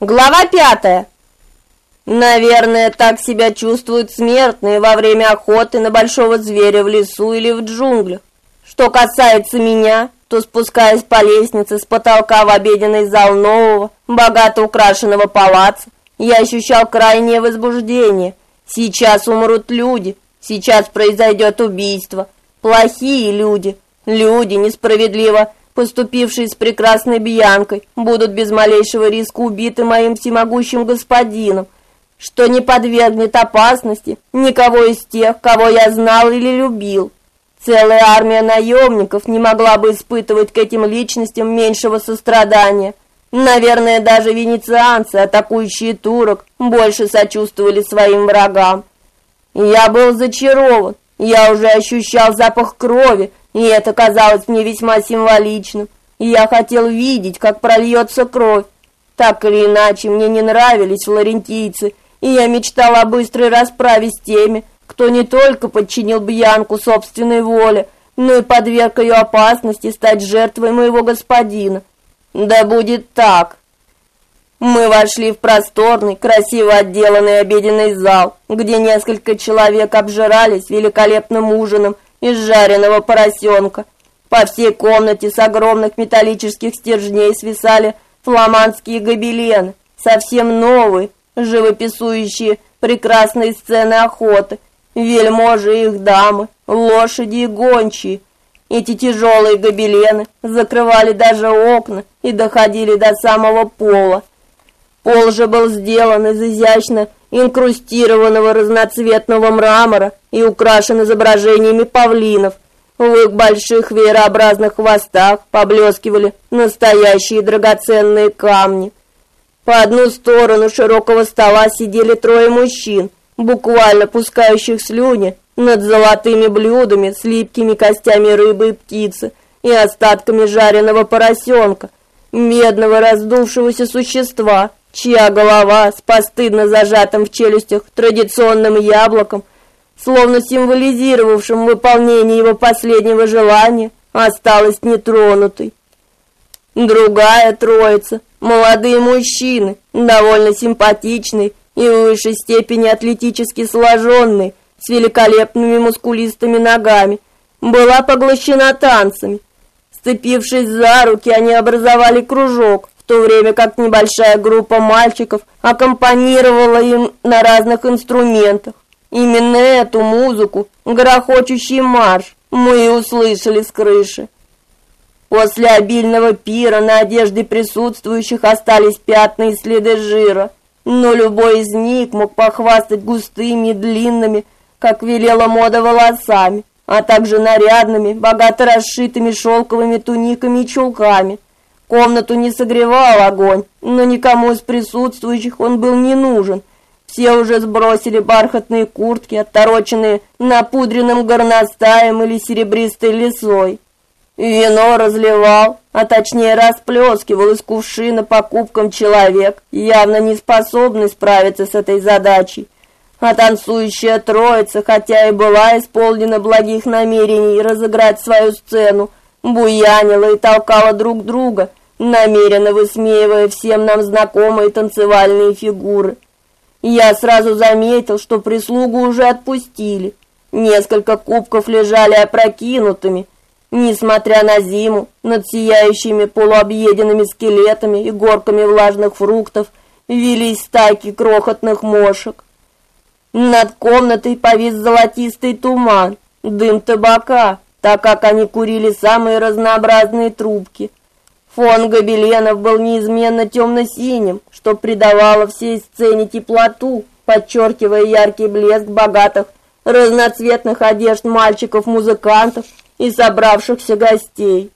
Глава пятая. Наверное, так себя чувствуют смертные во время охоты на большого зверя в лесу или в джунглях. Что касается меня, то спускаясь по лестнице с потолка в обеденный зал нового, богато украшенного палаца, я ощущал крайнее возбуждение. Сейчас умрут люди, сейчас произойдет убийство. Плохие люди, люди несправедливо поступившие с прекрасной Бьянкой, будут без малейшего риска убиты моим всемогущим господином, что не подвергнет опасности никого из тех, кого я знал или любил. Целая армия наемников не могла бы испытывать к этим личностям меньшего сострадания. Наверное, даже венецианцы, атакующие турок, больше сочувствовали своим врагам. Я был зачарован. Я уже ощущал запах крови, и это казалось мне весьма символичным. И я хотел видеть, как прольется кровь. Так или иначе, мне не нравились флорентийцы, и я мечтал о быстрой расправе с теми, кто не только подчинил Бьянку собственной воле, но и подверг ее опасности стать жертвой моего господина. Да будет так. Мы вошли в просторный, красиво отделанный обеденный зал, где несколько человек обжирались великолепным ужином из жареного поросенка. По всей комнате с огромных металлических стержней свисали фламандские гобелены, совсем новые, живописующие прекрасные сцены охоты, вельможи и их дамы, лошади и гончие. Эти тяжелые гобелены закрывали даже окна и доходили до самого пола. Пол же был сделан из изящно инкрустированного разноцветного мрамора и украшен изображениями павлинов. В их больших веерообразных хвостах поблескивали настоящие драгоценные камни. По одну сторону широкого стола сидели трое мужчин, буквально пускающих слюни над золотыми блюдами с липкими костями рыбы и птицы и остатками жареного поросенка, медного раздувшегося существа, чья голова с постыдно зажатым в челюстях традиционным яблоком, словно символизировавшим выполнение его последнего желания, осталась нетронутой. Другая троица, молодые мужчины, довольно симпатичные и в высшей степени атлетически сложенные, с великолепными мускулистыми ногами, была поглощена танцами. Сцепившись за руки, они образовали кружок, то время как небольшая группа мальчиков аккомпанировала им на разных инструментах. Именно эту музыку, грохочущий марш, мы и услышали с крыши. После обильного пира на одежде присутствующих остались пятна и следы жира, но любой из них мог похвастать густыми длинными, как велела мода, волосами, а также нарядными, богато расшитыми шелковыми туниками и чулками – Комнату не согревал огонь, но никому из присутствующих он был не нужен. Все уже сбросили бархатные куртки, оттороченные напудренным горностаем или серебристой лисой. Вино разливал, а точнее расплескивал из кувшина по кубкам человек, явно не способный справиться с этой задачей. А танцующая троица, хотя и была исполнена благих намерений разыграть свою сцену, буянила и толкала друг друга, намеренно высмеивая всем нам знакомые танцевальные фигуры. Я сразу заметил, что прислугу уже отпустили. Несколько кубков лежали опрокинутыми, несмотря на зиму, над сияющими полуобъеденными скелетами и горками влажных фруктов вились стайки крохотных мошек. Над комнатой повис золотистый туман, дым табака, так как они курили самые разнообразные трубки. Фон гобеленов был неизменно темно-синим, что придавало всей сцене теплоту, подчеркивая яркий блеск богатых разноцветных одежд мальчиков-музыкантов и собравшихся гостей.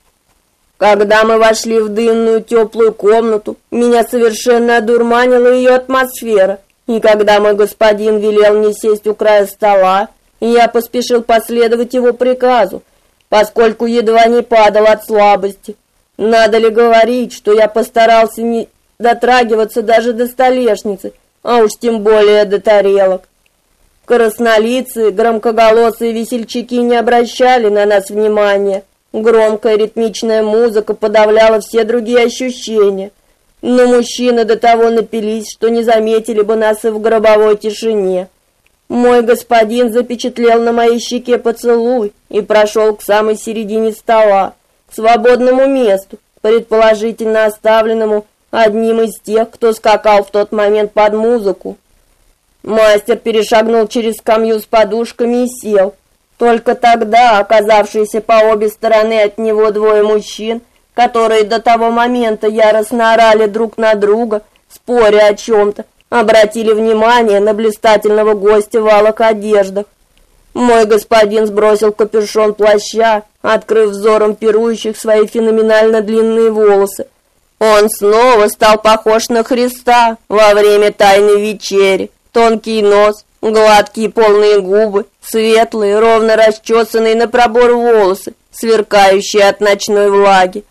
Когда мы вошли в дымную теплую комнату, меня совершенно одурманила ее атмосфера, и когда мой господин велел мне сесть у края стола, я поспешил последовать его приказу, поскольку едва не падал от слабости. Надо ли говорить, что я постарался не дотрагиваться даже до столешницы, а уж тем более до тарелок. Краснолицые, громкоголосые весельчаки не обращали на нас внимания. Громкая ритмичная музыка подавляла все другие ощущения. Но мужчины до того напились, что не заметили бы нас и в гробовой тишине. Мой господин запечатлел на моей щеке поцелуй и прошел к самой середине стола, свободному месту, предположительно оставленному одним из тех, кто скакал в тот момент под музыку. Мастер перешагнул через скамью с подушками и сел. Только тогда оказавшиеся по обе стороны от него двое мужчин, которые до того момента яростно орали друг на друга, споря о чем то обратили внимание на блистательного гостя в алых одеждах. Мой господин сбросил капюшон плаща, открыв взором пирующих свои феноменально длинные волосы. Он снова стал похож на Христа во время тайной вечери. Тонкий нос, гладкие полные губы, светлые, ровно расчесанные на пробор волосы, сверкающие от ночной влаги.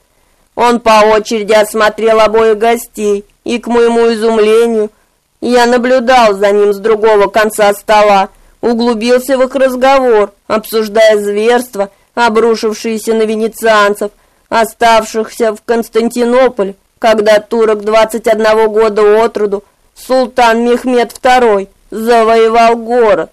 Он по очереди осмотрел обоих гостей, и к моему изумлению я наблюдал за ним с другого конца стола, углубился в их разговор, обсуждая зверства, обрушившиеся на венецианцев, оставшихся в Константинополе, когда турок 21 года от роду султан Мехмед II завоевал город.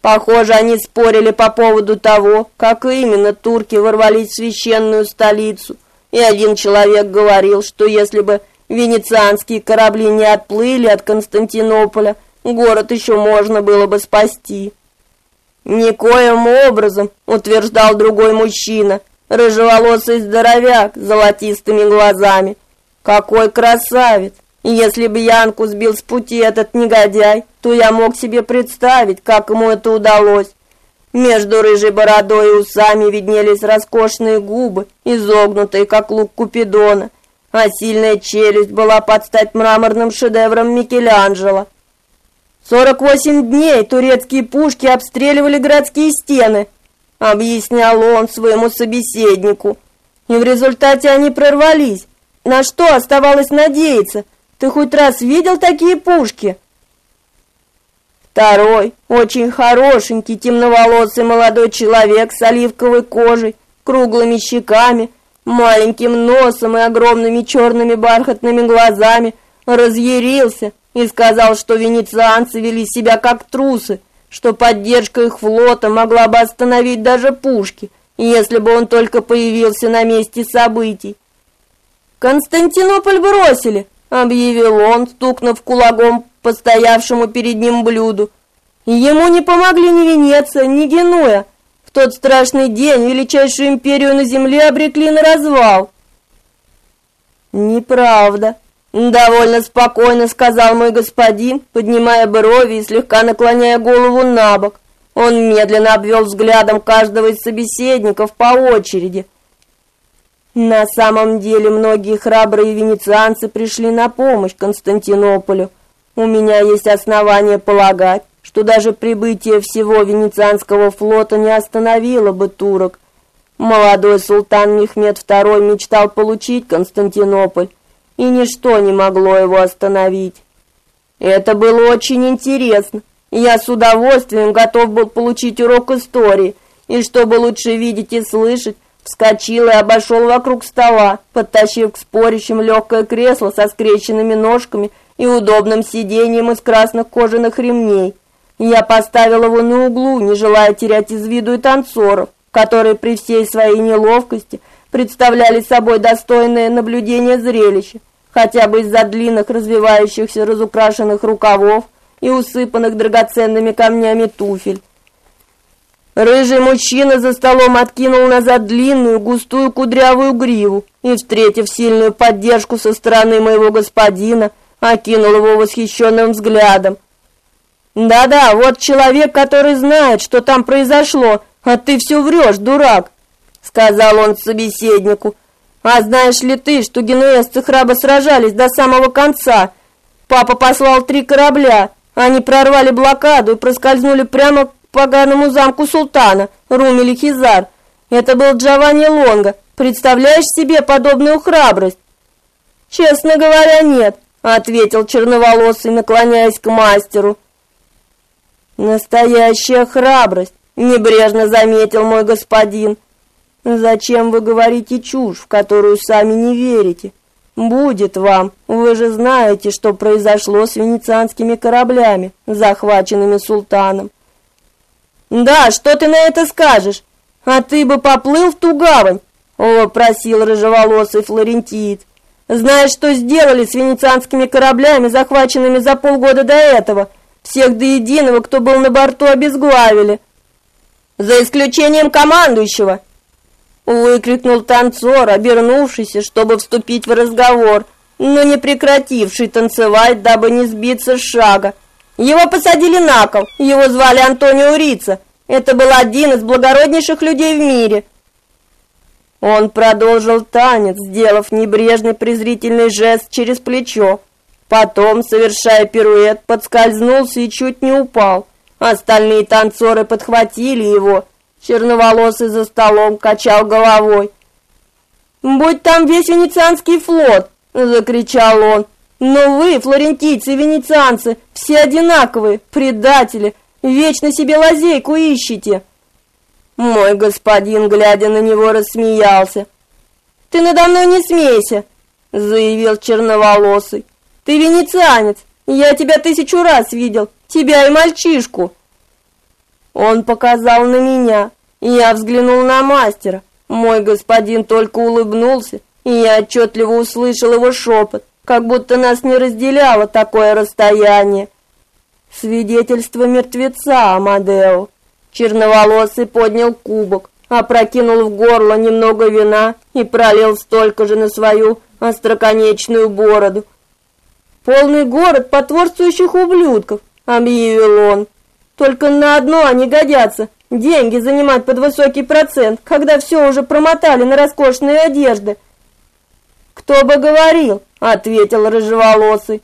Похоже, они спорили по поводу того, как именно турки ворвались в священную столицу. И один человек говорил, что если бы венецианские корабли не отплыли от Константинополя, город еще можно было бы спасти. Никоим образом, утверждал другой мужчина, рыжеволосый здоровяк с золотистыми глазами. Какой красавец! Если бы Янку сбил с пути этот негодяй, то я мог себе представить, как ему это удалось. Между рыжей бородой и усами виднелись роскошные губы, изогнутые, как лук Купидона, а сильная челюсть была под стать мраморным шедевром Микеланджело. 48 дней турецкие пушки обстреливали городские стены, объяснял он своему собеседнику. И в результате они прорвались. На что оставалось надеяться? Ты хоть раз видел такие пушки? Второй, очень хорошенький, темноволосый молодой человек с оливковой кожей, круглыми щеками, маленьким носом и огромными черными бархатными глазами, разъярился и сказал, что венецианцы вели себя как трусы, что поддержка их флота могла бы остановить даже пушки, если бы он только появился на месте событий. Константинополь бросили, объявил он, стукнув кулаком по стоявшему перед ним блюду. Ему не помогли ни Венеция, ни Генуя. В тот страшный день величайшую империю на земле обрекли на развал. Неправда, довольно спокойно сказал мой господин, поднимая брови и слегка наклоняя голову набок. Он медленно обвел взглядом каждого из собеседников по очереди. На самом деле многие храбрые венецианцы пришли на помощь Константинополю. У меня есть основания полагать, что даже прибытие всего венецианского флота не остановило бы турок. Молодой султан Мехмед II мечтал получить Константинополь, и ничто не могло его остановить. Это было очень интересно. Я с удовольствием готов был получить урок истории, и чтобы лучше видеть и слышать, Вскочил и обошел вокруг стола, подтащив к спорящим легкое кресло со скрещенными ножками и удобным сиденьем из красных кожаных ремней. Я поставил его на углу, не желая терять из виду и танцоров, которые при всей своей неловкости представляли собой достойное наблюдение зрелище, хотя бы из-за длинных развивающихся разукрашенных рукавов и усыпанных драгоценными камнями туфель. Рыжий мужчина за столом откинул назад длинную, густую кудрявую гриву и, встретив сильную поддержку со стороны моего господина, окинул его восхищенным взглядом. «Да-да, вот человек, который знает, что там произошло, а ты все врешь, дурак», — сказал он собеседнику. «А знаешь ли ты, что генуэзцы храбро сражались до самого конца? Папа послал три корабля, они прорвали блокаду и проскользнули прямо поганому замку султана, Румели Хизар. Это был Джованни Лонга. Представляешь себе подобную храбрость? Честно говоря, нет, ответил черноволосый, наклоняясь к мастеру. Настоящая храбрость, небрежно заметил мой господин. Зачем вы говорите чушь, в которую сами не верите? Будет вам. Вы же знаете, что произошло с венецианскими кораблями, захваченными султаном. Да, что ты на это скажешь? А ты бы поплыл в ту гавань, вопросил рыжеволосый флорентиец. Знаешь, что сделали с венецианскими кораблями, захваченными за полгода до этого? Всех до единого, кто был на борту, обезглавили. За исключением командующего, выкрикнул танцор, обернувшийся, чтобы вступить в разговор, но не прекративший танцевать, дабы не сбиться с шага. Его посадили на кол. Его звали Антонио Рица. Это был один из благороднейших людей в мире. Он продолжил танец, сделав небрежный презрительный жест через плечо. Потом, совершая пируэт, подскользнулся и чуть не упал. Остальные танцоры подхватили его. Черноволосый за столом качал головой. «Будь там весь венецианский флот!» — закричал он. «Но вы, флорентийцы и венецианцы, все одинаковые, предатели, вечно себе лазейку ищете!» Мой господин, глядя на него, рассмеялся. «Ты надо мной не смейся!» — заявил черноволосый. «Ты венецианец, я тебя тысячу раз видел, тебя и мальчишку!» Он показал на меня, я взглянул на мастера. Мой господин только улыбнулся, и я отчетливо услышал его шепот, как будто нас не разделяло такое расстояние. Свидетельство мертвеца, Амадео. Черноволосый поднял кубок, опрокинул в горло немного вина и пролил столько же на свою остроконечную бороду. Полный город потворствующих ублюдков, объявил он. Только на одно они годятся. Деньги занимать под высокий процент, когда все уже промотали на роскошные одежды. Кто бы говорил, ответил рыжеволосый.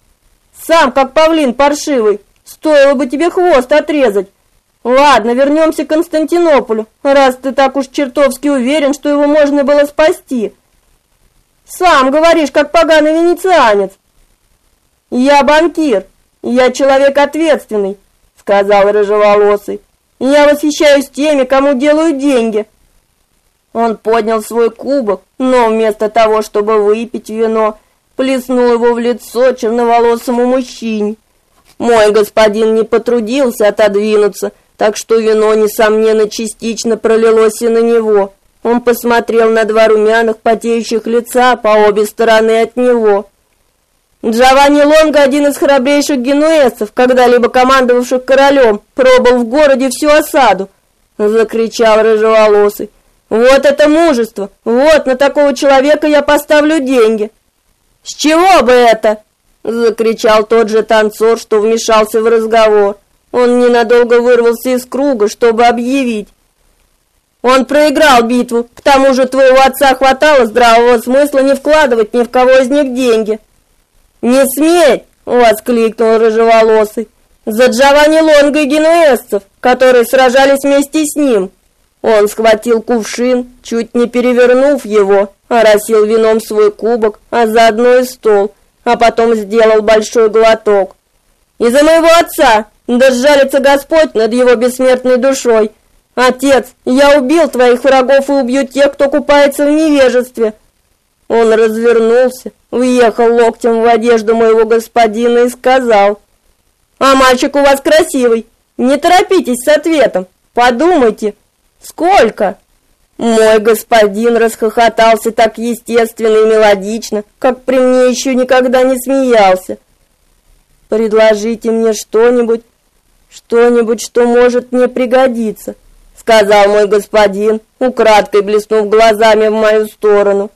Сам как павлин паршивый, стоило бы тебе хвост отрезать. Ладно, вернемся к Константинополю, раз ты так уж чертовски уверен, что его можно было спасти. Сам говоришь, как поганый венецианец. Я банкир, я человек ответственный, сказал рыжеволосый. Я восхищаюсь теми, кому делают деньги. Он поднял свой кубок, но вместо того, чтобы выпить вино, плеснул его в лицо черноволосому мужчине. Мой господин не потрудился отодвинуться, так что вино несомненно частично пролилось и на него. Он посмотрел на два румяных потеющих лица по обе стороны от него. Джованни Лонго, один из храбрейших генуэзцев, когда-либо командовавших королем, пробыл в городе всю осаду, закричал рыжеволосый. Вот это мужество! Вот на такого человека я поставлю деньги. С чего бы это? закричал тот же танцор, что вмешался в разговор. Он ненадолго вырвался из круга, чтобы объявить: он проиграл битву. К тому же твоего отца хватало здравого смысла не вкладывать ни в кого из них деньги. «Не сметь!» — воскликнул рыжеволосый. «За Джованни Лонго и генуэзцев, которые сражались вместе с ним!» Он схватил кувшин, чуть не перевернув его, оросил вином свой кубок, а заодно и стол, а потом сделал большой глоток. «Из-за моего отца! Да сжалится Господь над его бессмертной душой! Отец, я убил твоих врагов и убью тех, кто купается в невежестве!» Он развернулся, въехал локтем в одежду моего господина и сказал: "А мальчик у вас красивый. Не торопитесь с ответом. Подумайте, сколько?" Мой господин расхохотался так естественно и мелодично, как при мне еще никогда не смеялся. Предложите мне что-нибудь, что-нибудь, что может мне пригодиться, сказал мой господин, украдкой блеснув глазами в мою сторону.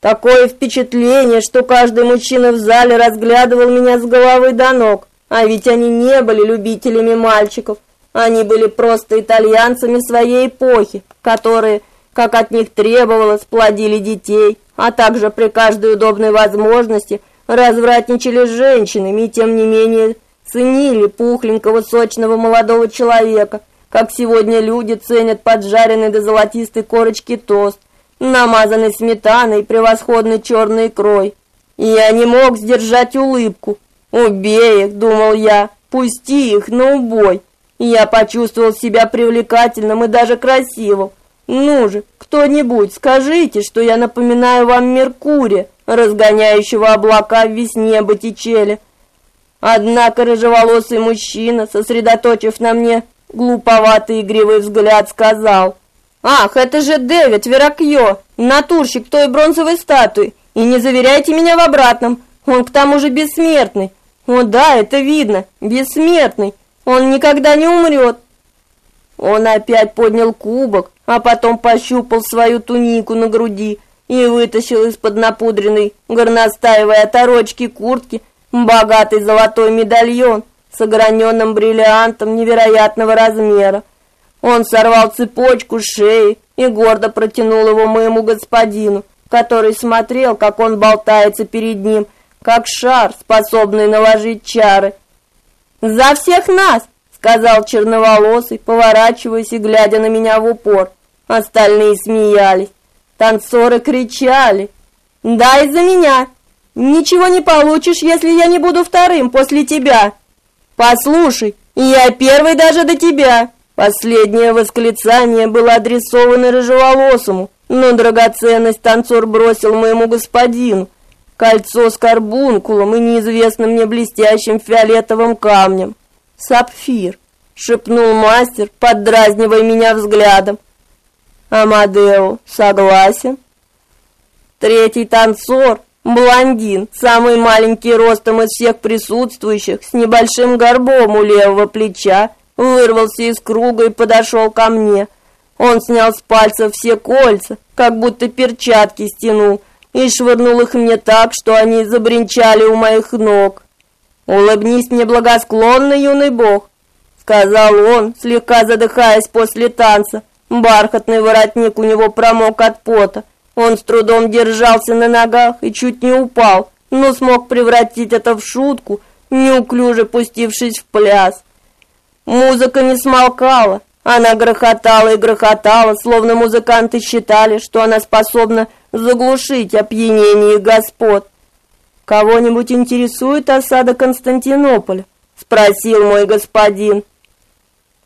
Такое впечатление, что каждый мужчина в зале разглядывал меня с головы до ног. А ведь они не были любителями мальчиков. Они были просто итальянцами своей эпохи, которые, как от них требовалось, плодили детей, а также при каждой удобной возможности развратничали с женщинами и тем не менее ценили пухленького сочного молодого человека, как сегодня люди ценят поджаренный до золотистой корочки тост намазанный сметаной превосходной черной икрой. Я не мог сдержать улыбку. «Убей их!» — думал я. «Пусти их на убой!» Я почувствовал себя привлекательным и даже красивым. «Ну же, кто-нибудь, скажите, что я напоминаю вам Меркурия, разгоняющего облака в весне Боттичелли. Однако рыжеволосый мужчина, сосредоточив на мне глуповатый игривый взгляд, сказал: "Ах, это же Дэвид Веракьё, натурщик той бронзовой статуи, и не заверяйте меня в обратном. Он к тому же бессмертный. О да, это видно, бессмертный. Он никогда не умрет. Он опять поднял кубок, а потом пощупал свою тунику на груди и вытащил из-под напудренной горностаевой оторочки куртки богатый золотой медальон с ограненным бриллиантом невероятного размера. Он сорвал цепочку с шеи и гордо протянул его моему господину, который смотрел, как он болтается перед ним, как шар, способный наложить чары. «За всех нас!» сказал черноволосый, поворачиваясь и глядя на меня в упор. Остальные смеялись. Танцоры кричали: "Дай за меня! Ничего не получишь, если я не буду вторым после тебя. Послушай, я первый даже до тебя". Последнее восклицание было адресовано рыжеволосому, но драгоценность танцор бросил моему господину. Кольцо с карбункулом и неизвестным мне блестящим фиолетовым камнем. Сапфир, шепнул мастер, поддразнивая меня взглядом. Амадео, согласен. Третий танцор, блондин, самый маленький ростом из всех присутствующих, с небольшим горбом у левого плеча, вырвался из круга и подошел ко мне. Он снял с пальцев все кольца, как будто перчатки стянул, и швырнул их мне так, что они забринчали у моих ног. Улыбнись мне благосклонно, юный бог, сказал он, слегка задыхаясь после танца. Бархатный воротник у него промок от пота. Он с трудом держался на ногах и чуть не упал, но смог превратить это в шутку, неуклюже пустившись в пляс. Музыка не смолкала, она грохотала и грохотала, словно музыканты считали, что она способна заглушить опьянение господ. Кого-нибудь интересует осада Константинополя? спросил мой господин.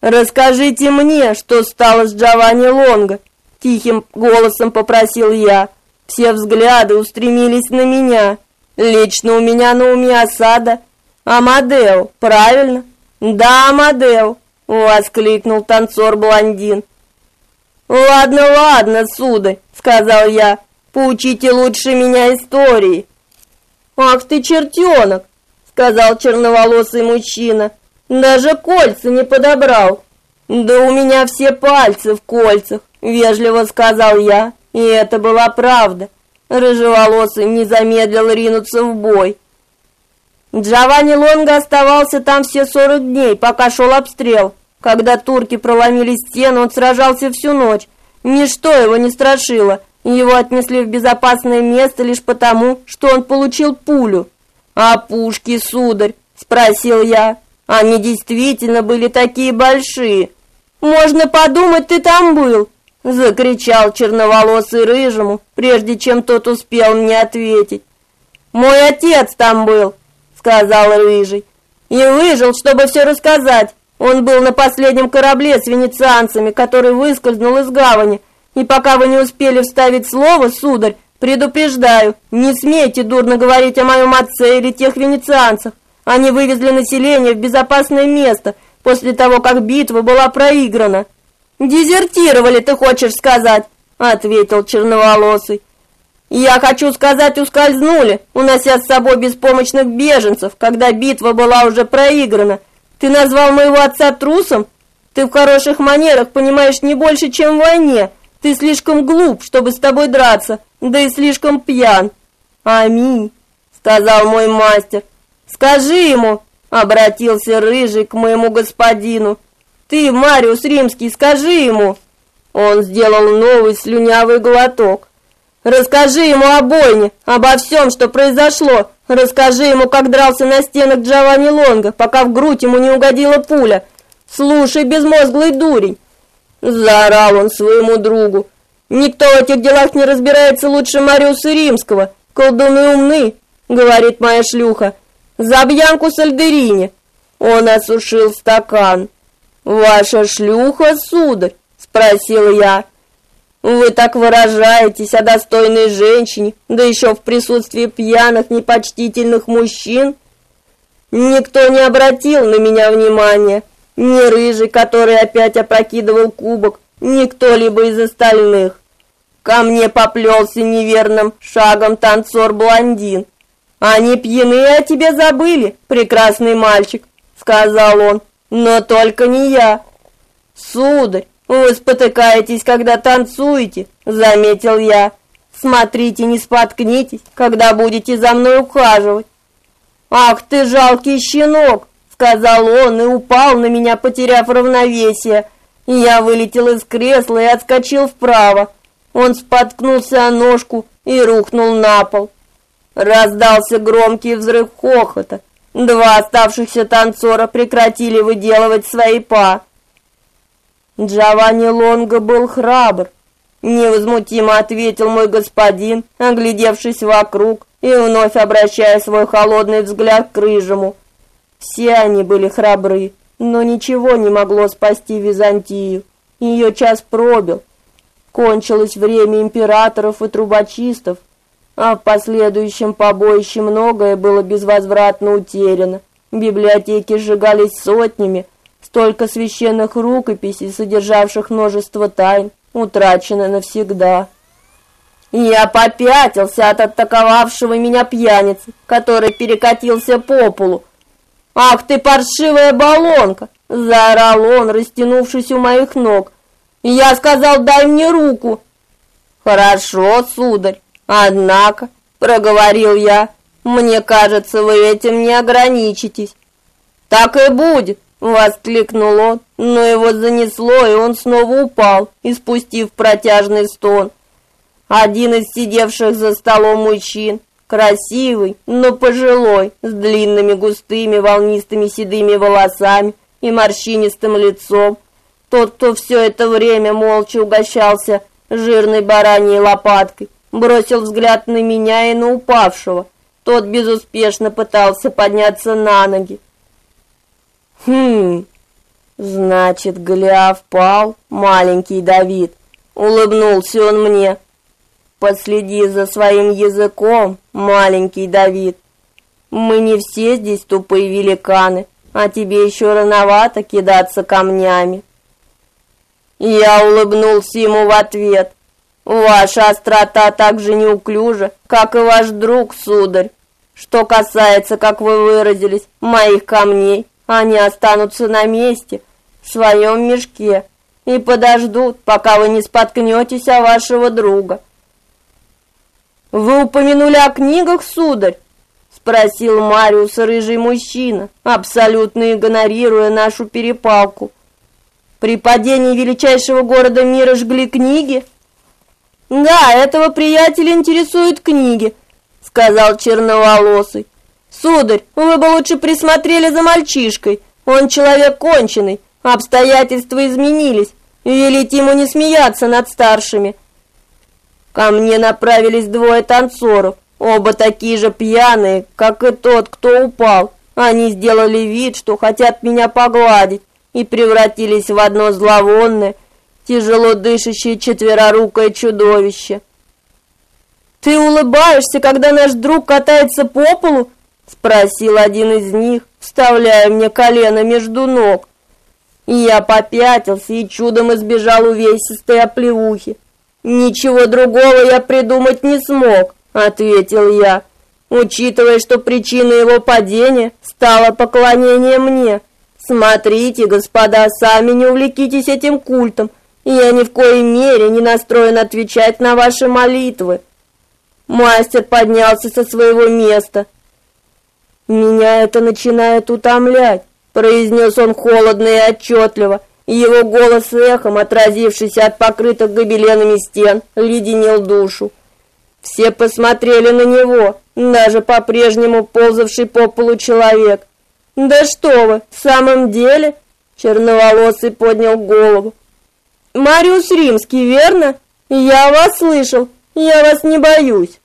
Расскажите мне, что стало с Джованни Лонго, тихим голосом попросил я. Все взгляды устремились на меня. Лично у меня на уме осада Амадео, правильно? Да, Амадео, воскликнул танцор-блондин. Ладно, ладно, сударь, сказал я. Поучите лучше меня истории. «Ах ты чертенок!» — сказал черноволосый мужчина. «Даже кольца не подобрал». «Да у меня все пальцы в кольцах», — вежливо сказал я, и это была правда. Рыжеволосый не замедлил ринуться в бой. Джованни Лонго оставался там все сорок дней, пока шел обстрел. Когда турки проломили стену, он сражался всю ночь. Ничто его не страшило. Его отнесли в безопасное место лишь потому, что он получил пулю. А пушки, сударь, спросил я. Они действительно были такие большие. Можно подумать, ты там был, закричал черноволосый рыжему, прежде чем тот успел мне ответить. Мой отец там был, сказал рыжий. И выжил, чтобы все рассказать. Он был на последнем корабле с венецианцами, который выскользнул из гавани и пока вы не успели вставить слово, сударь, предупреждаю, не смейте дурно говорить о моем отце или тех венецианцах. Они вывезли население в безопасное место после того, как битва была проиграна. Дезертировали, ты хочешь сказать, ответил черноволосый. Я хочу сказать, ускользнули, унося с собой беспомощных беженцев, когда битва была уже проиграна. Ты назвал моего отца трусом? Ты в хороших манерах понимаешь не больше, чем в войне. Ты слишком глуп, чтобы с тобой драться, да и слишком пьян. Аминь, сказал мой мастер. Скажи ему, обратился рыжий к моему господину. Ты, Мариус Римский, скажи ему. Он сделал новый слюнявый глоток. Расскажи ему о бойне, обо всем, что произошло. Расскажи ему, как дрался на стенах Джованни Лонго, пока в грудь ему не угодила пуля. Слушай, безмозглый дурень, Заорал он своему другу. Никто в этих делах не разбирается лучше Мариуса Римского. Колдуны умны, говорит моя шлюха. За Бьянку Сальдерини. Он осушил стакан. Ваша шлюха, сударь, спросил я. Вы так выражаетесь о достойной женщине, да еще в присутствии пьяных, непочтительных мужчин. Никто не обратил на меня внимания, ни рыжий, который опять опрокидывал кубок, ни кто-либо из остальных. Ко мне поплелся неверным шагом танцор-блондин. Они пьяные о тебе забыли, прекрасный мальчик, сказал он. Но только не я. Сударь, вы спотыкаетесь, когда танцуете, заметил я. Смотрите, не споткнитесь, когда будете за мной ухаживать. Ах ты жалкий щенок, сказал он и упал на меня, потеряв равновесие. Я вылетел из кресла и отскочил вправо. Он споткнулся о ножку и рухнул на пол. Раздался громкий взрыв хохота. Два оставшихся танцора прекратили выделывать свои па. Джованни Лонго был храбр, невозмутимо ответил мой господин, оглядевшись вокруг и вновь обращая свой холодный взгляд к рыжему. Все они были храбры, но ничего не могло спасти Византию. Ее час пробил. Кончилось время императоров и трубочистов, а в последующем побоище многое было безвозвратно утеряно. Библиотеки сжигались сотнями, столько священных рукописей, содержавших множество тайн, утрачено навсегда. Я попятился от атаковавшего меня пьяницы, который перекатился по полу. «Ах ты паршивая баллонка!» — заорал он, растянувшись у моих ног. «Я сказал, дай мне руку!» «Хорошо, сударь, Однако, проговорил я, мне кажется, вы этим не ограничитесь. Так и будет, воскликнул он, но его занесло, и он снова упал, испустив протяжный стон. Один из сидевших за столом мужчин, красивый, но пожилой, с длинными густыми волнистыми седыми волосами и морщинистым лицом, тот, кто все это время молча угощался жирной бараньей лопаткой, бросил взгляд на меня и на упавшего. Тот безуспешно пытался подняться на ноги. Хм. Значит, Голиаф пал, маленький Давид. Улыбнулся он мне. Последи за своим языком, маленький Давид. Мы не все здесь тупые великаны, а тебе еще рановато кидаться камнями. Я улыбнулся ему в ответ. Ваша острота так же неуклюжа, как и ваш друг, сударь. Что касается, как вы выразились, моих камней, они останутся на месте, в своем мешке, и подождут, пока вы не споткнетесь о вашего друга. Вы упомянули о книгах, сударь? спросил Мариус, рыжий мужчина, абсолютно игнорируя нашу перепалку. При падении величайшего города мира жгли книги? Да, этого приятеля интересуют книги, сказал черноволосый. Сударь, вы бы лучше присмотрели за мальчишкой. Он человек конченый, обстоятельства изменились. Велите ему не смеяться над старшими. Ко мне направились двое танцоров, оба такие же пьяные, как и тот, кто упал. Они сделали вид, что хотят меня погладить, и превратились в одно зловонное, тяжело дышащее четверорукое чудовище. Ты улыбаешься, когда наш друг катается по полу? Спросил один из них, вставляя мне колено между ног. И я попятился и чудом избежал увесистой оплеухи. Ничего другого я придумать не смог, ответил я, учитывая, что причиной его падения стало поклонение мне. Смотрите, господа, сами не увлекитесь этим культом. Я ни в коей мере не настроен отвечать на ваши молитвы. Мастер поднялся со своего места. Меня это начинает утомлять, произнес он холодно и отчетливо, и его голос эхом, отразившийся от покрытых гобеленами стен, леденил душу. Все посмотрели на него, даже по-прежнему ползавший по полу человек. Да что вы, в самом деле? Черноволосый поднял голову. Мариус Римский, верно? Я вас слышал. Я вас не боюсь.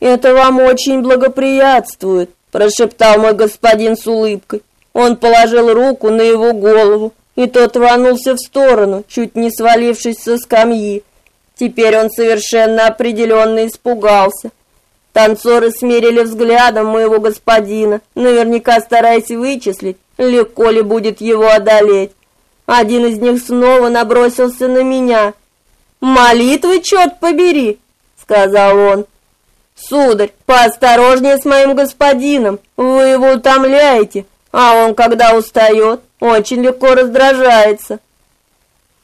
Это вам очень благоприятствует, прошептал мой господин с улыбкой. Он положил руку на его голову, и тот рванулся в сторону, чуть не свалившись со скамьи. Теперь он совершенно определенно испугался. Танцоры смерили взглядом моего господина, наверняка стараясь вычислить, легко ли будет его одолеть. Один из них снова набросился на меня. «Молитвы, черт побери!» — сказал он. «Сударь, поосторожнее с моим господином, вы его утомляете, а он, когда устает, очень легко раздражается».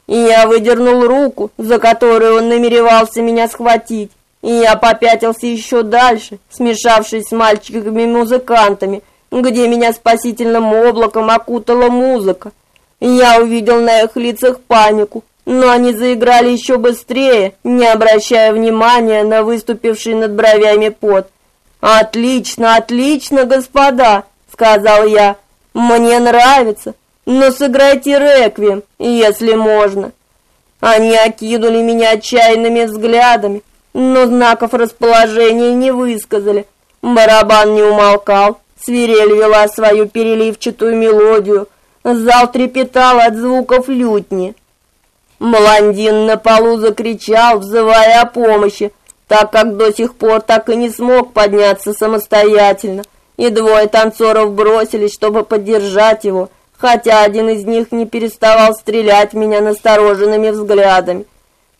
И я выдернул руку, за которую он намеревался меня схватить, и я попятился еще дальше, смешавшись с мальчиками-музыкантами, где меня спасительным облаком окутала музыка. Я увидел на их лицах панику, но они заиграли еще быстрее, не обращая внимания на выступивший над бровями пот. «Отлично, отлично, господа!» — сказал я. «Мне нравится, но сыграйте реквием, если можно». Они окинули меня отчаянными взглядами, но знаков расположения не высказали. Барабан не умолкал, свирель вела свою переливчатую мелодию, Зал трепетал от звуков лютни. Блондин на полу закричал, взывая о помощи, так как до сих пор так и не смог подняться самостоятельно, и двое танцоров бросились, чтобы поддержать его, хотя один из них не переставал стрелять меня настороженными взглядами.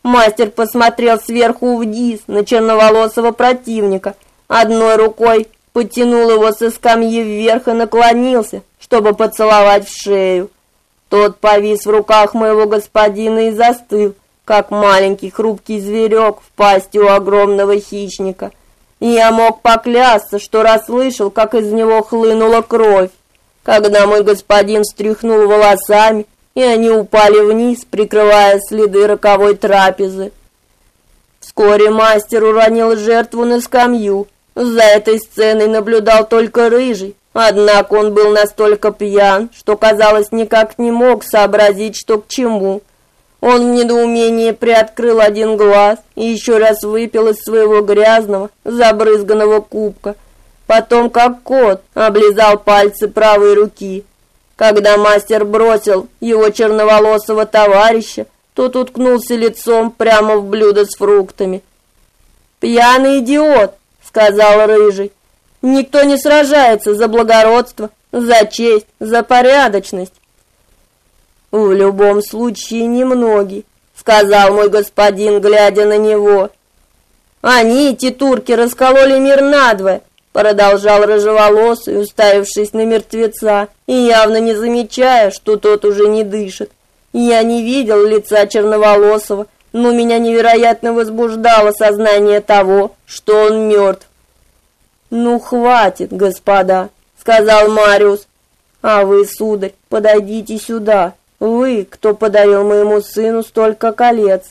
Мастер посмотрел сверху вниз на черноволосого противника, одной рукой потянул его со скамьи вверх и наклонился, чтобы поцеловать в шею. Тот повис в руках моего господина и застыл, как маленький хрупкий зверек в пасти у огромного хищника. И я мог поклясться, что расслышал, как из него хлынула кровь. Когда мой господин стряхнул волосами, и они упали вниз, прикрывая следы роковой трапезы. Вскоре мастер уронил жертву на скамью, за этой сценой наблюдал только рыжий. Однако он был настолько пьян, что, казалось, никак не мог сообразить, что к чему. Он в недоумении приоткрыл один глаз и еще раз выпил из своего грязного, забрызганного кубка. Потом, как кот, облизал пальцы правой руки. Когда мастер бросил его черноволосого товарища, тот уткнулся лицом прямо в блюдо с фруктами. «Пьяный идиот!» сказал рыжий. Никто не сражается за благородство, за честь, за порядочность. В любом случае немногие, сказал мой господин, глядя на него. Они, эти турки, раскололи мир надвое, продолжал рыжеволосый, уставившись на мертвеца и явно не замечая, что тот уже не дышит. Я не видел лица черноволосого, но меня невероятно возбуждало сознание того, что он мертв. «Ну, хватит, господа», — сказал Мариус. «А вы, сударь, подойдите сюда. Вы, кто подарил моему сыну столько колец».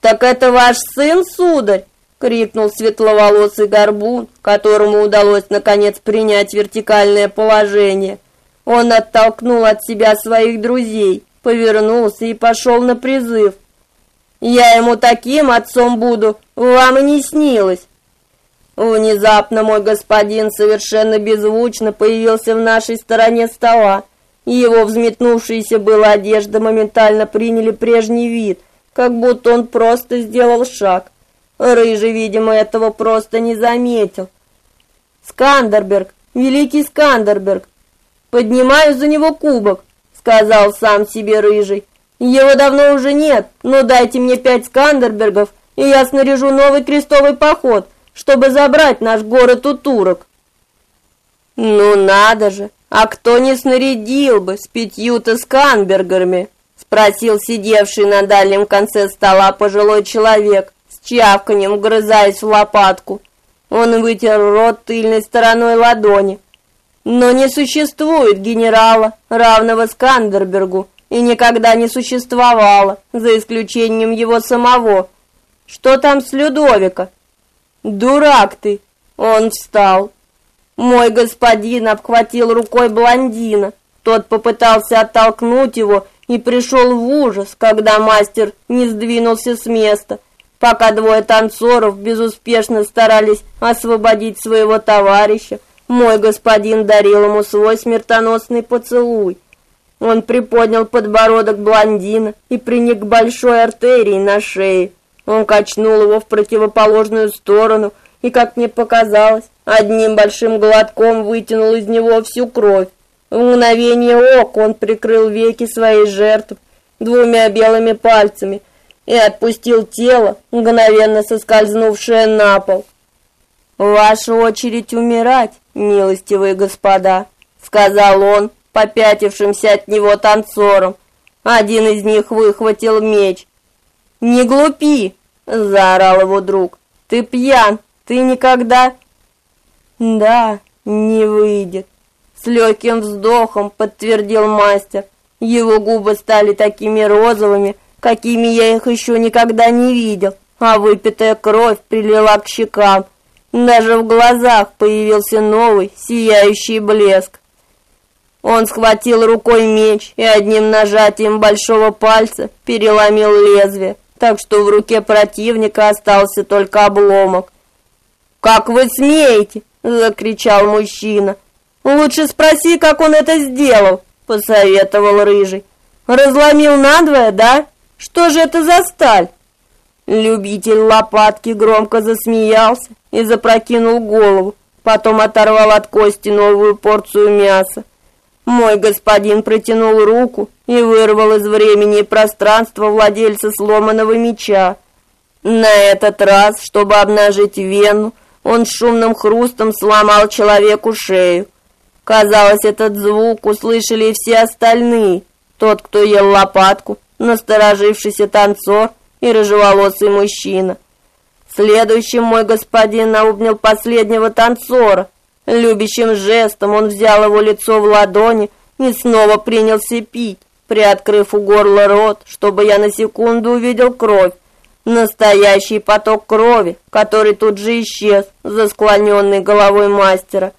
«Так это ваш сын, сударь?» — крикнул светловолосый горбун, которому удалось наконец принять вертикальное положение. Он оттолкнул от себя своих друзей, повернулся и пошел на призыв. Я ему таким отцом буду, вам и не снилось. Внезапно мой господин совершенно беззвучно появился в нашей стороне стола, его взметнувшиеся была одежда моментально приняли прежний вид, как будто он просто сделал шаг. Рыжий, видимо, этого просто не заметил. Скандерберг, великий Скандерберг. Поднимаю за него кубок, сказал сам себе рыжий. Его давно уже нет, но дайте мне пять Скандербергов, и я снаряжу новый крестовый поход, чтобы забрать наш город у турок. Ну надо же, а кто не снарядил бы с пятью-то сканбергерами? Спросил сидевший на дальнем конце стола пожилой человек, с чавканьем грызаясь в лопатку. Он вытер рот тыльной стороной ладони. Но не существует генерала, равного Скандербергу, и никогда не существовало, за исключением его самого. Что там с Людовика? Дурак ты. Он встал. Мой господин обхватил рукой блондина. Тот попытался оттолкнуть его и пришел в ужас, когда мастер не сдвинулся с места, пока двое танцоров безуспешно старались освободить своего товарища. Мой господин дарил ему свой смертоносный поцелуй. Он приподнял подбородок блондина и приник к большой артерии на шее. Он качнул его в противоположную сторону и, как мне показалось, одним большим глотком вытянул из него всю кровь. В мгновение ока он прикрыл веки своей жертвы двумя белыми пальцами и отпустил тело, мгновенно соскользнувшее на пол. «Ваша очередь умирать, милостивые господа», — сказал он, попятившимся от него танцором. Один из них выхватил меч. «Не глупи!» — заорал его друг. «Ты пьян, ты никогда...» «Да, не выйдет», — с легким вздохом подтвердил мастер. Его губы стали такими розовыми, какими я их еще никогда не видел, а выпитая кровь прилила к щекам. Даже в глазах появился новый, сияющий блеск. Он схватил рукой меч и одним нажатием большого пальца переломил лезвие, так что в руке противника остался только обломок. «Как вы смеете?» – закричал мужчина. «Лучше спроси, как он это сделал», – посоветовал Рыжий. «Разломил надвое, да? Что же это за сталь?» Любитель лопатки громко засмеялся и запрокинул голову, потом оторвал от кости новую порцию мяса. Мой господин протянул руку и вырвал из времени и пространства владельца сломанного меча. На этот раз, чтобы обнажить вену, он шумным хрустом сломал человеку шею. Казалось, этот звук услышали все остальные. Тот, кто ел лопатку, насторожившийся танцор и рыжеволосый мужчина. Следующим мой господин обнял последнего танцора. Любящим жестом он взял его лицо в ладони и снова принялся пить, приоткрыв у горла рот, чтобы я на секунду увидел кровь. Настоящий поток крови, который тут же исчез за склоненной головой мастера.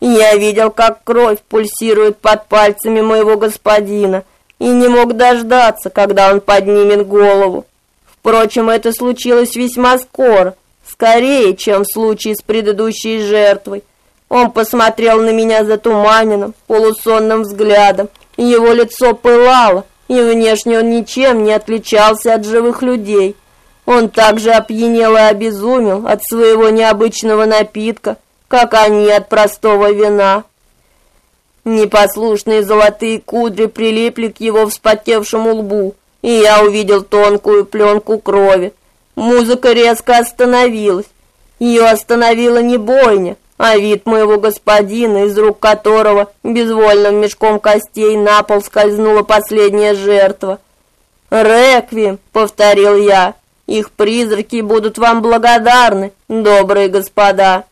Я видел, как кровь пульсирует под пальцами моего господина и не мог дождаться, когда он поднимет голову. Впрочем, это случилось весьма скоро, скорее, чем в случае с предыдущей жертвой. Он посмотрел на меня затуманенным, полусонным взглядом. Его лицо пылало, и внешне он ничем не отличался от живых людей. Он также опьянел и обезумел от своего необычного напитка, как они от простого вина. Непослушные золотые кудри прилипли к его вспотевшему лбу, и я увидел тонкую пленку крови. Музыка резко остановилась. Ее остановила не бойня, а вид моего господина, из рук которого безвольным мешком костей на пол скользнула последняя жертва. «Реквием», — повторил я, — «их призраки будут вам благодарны, добрые господа».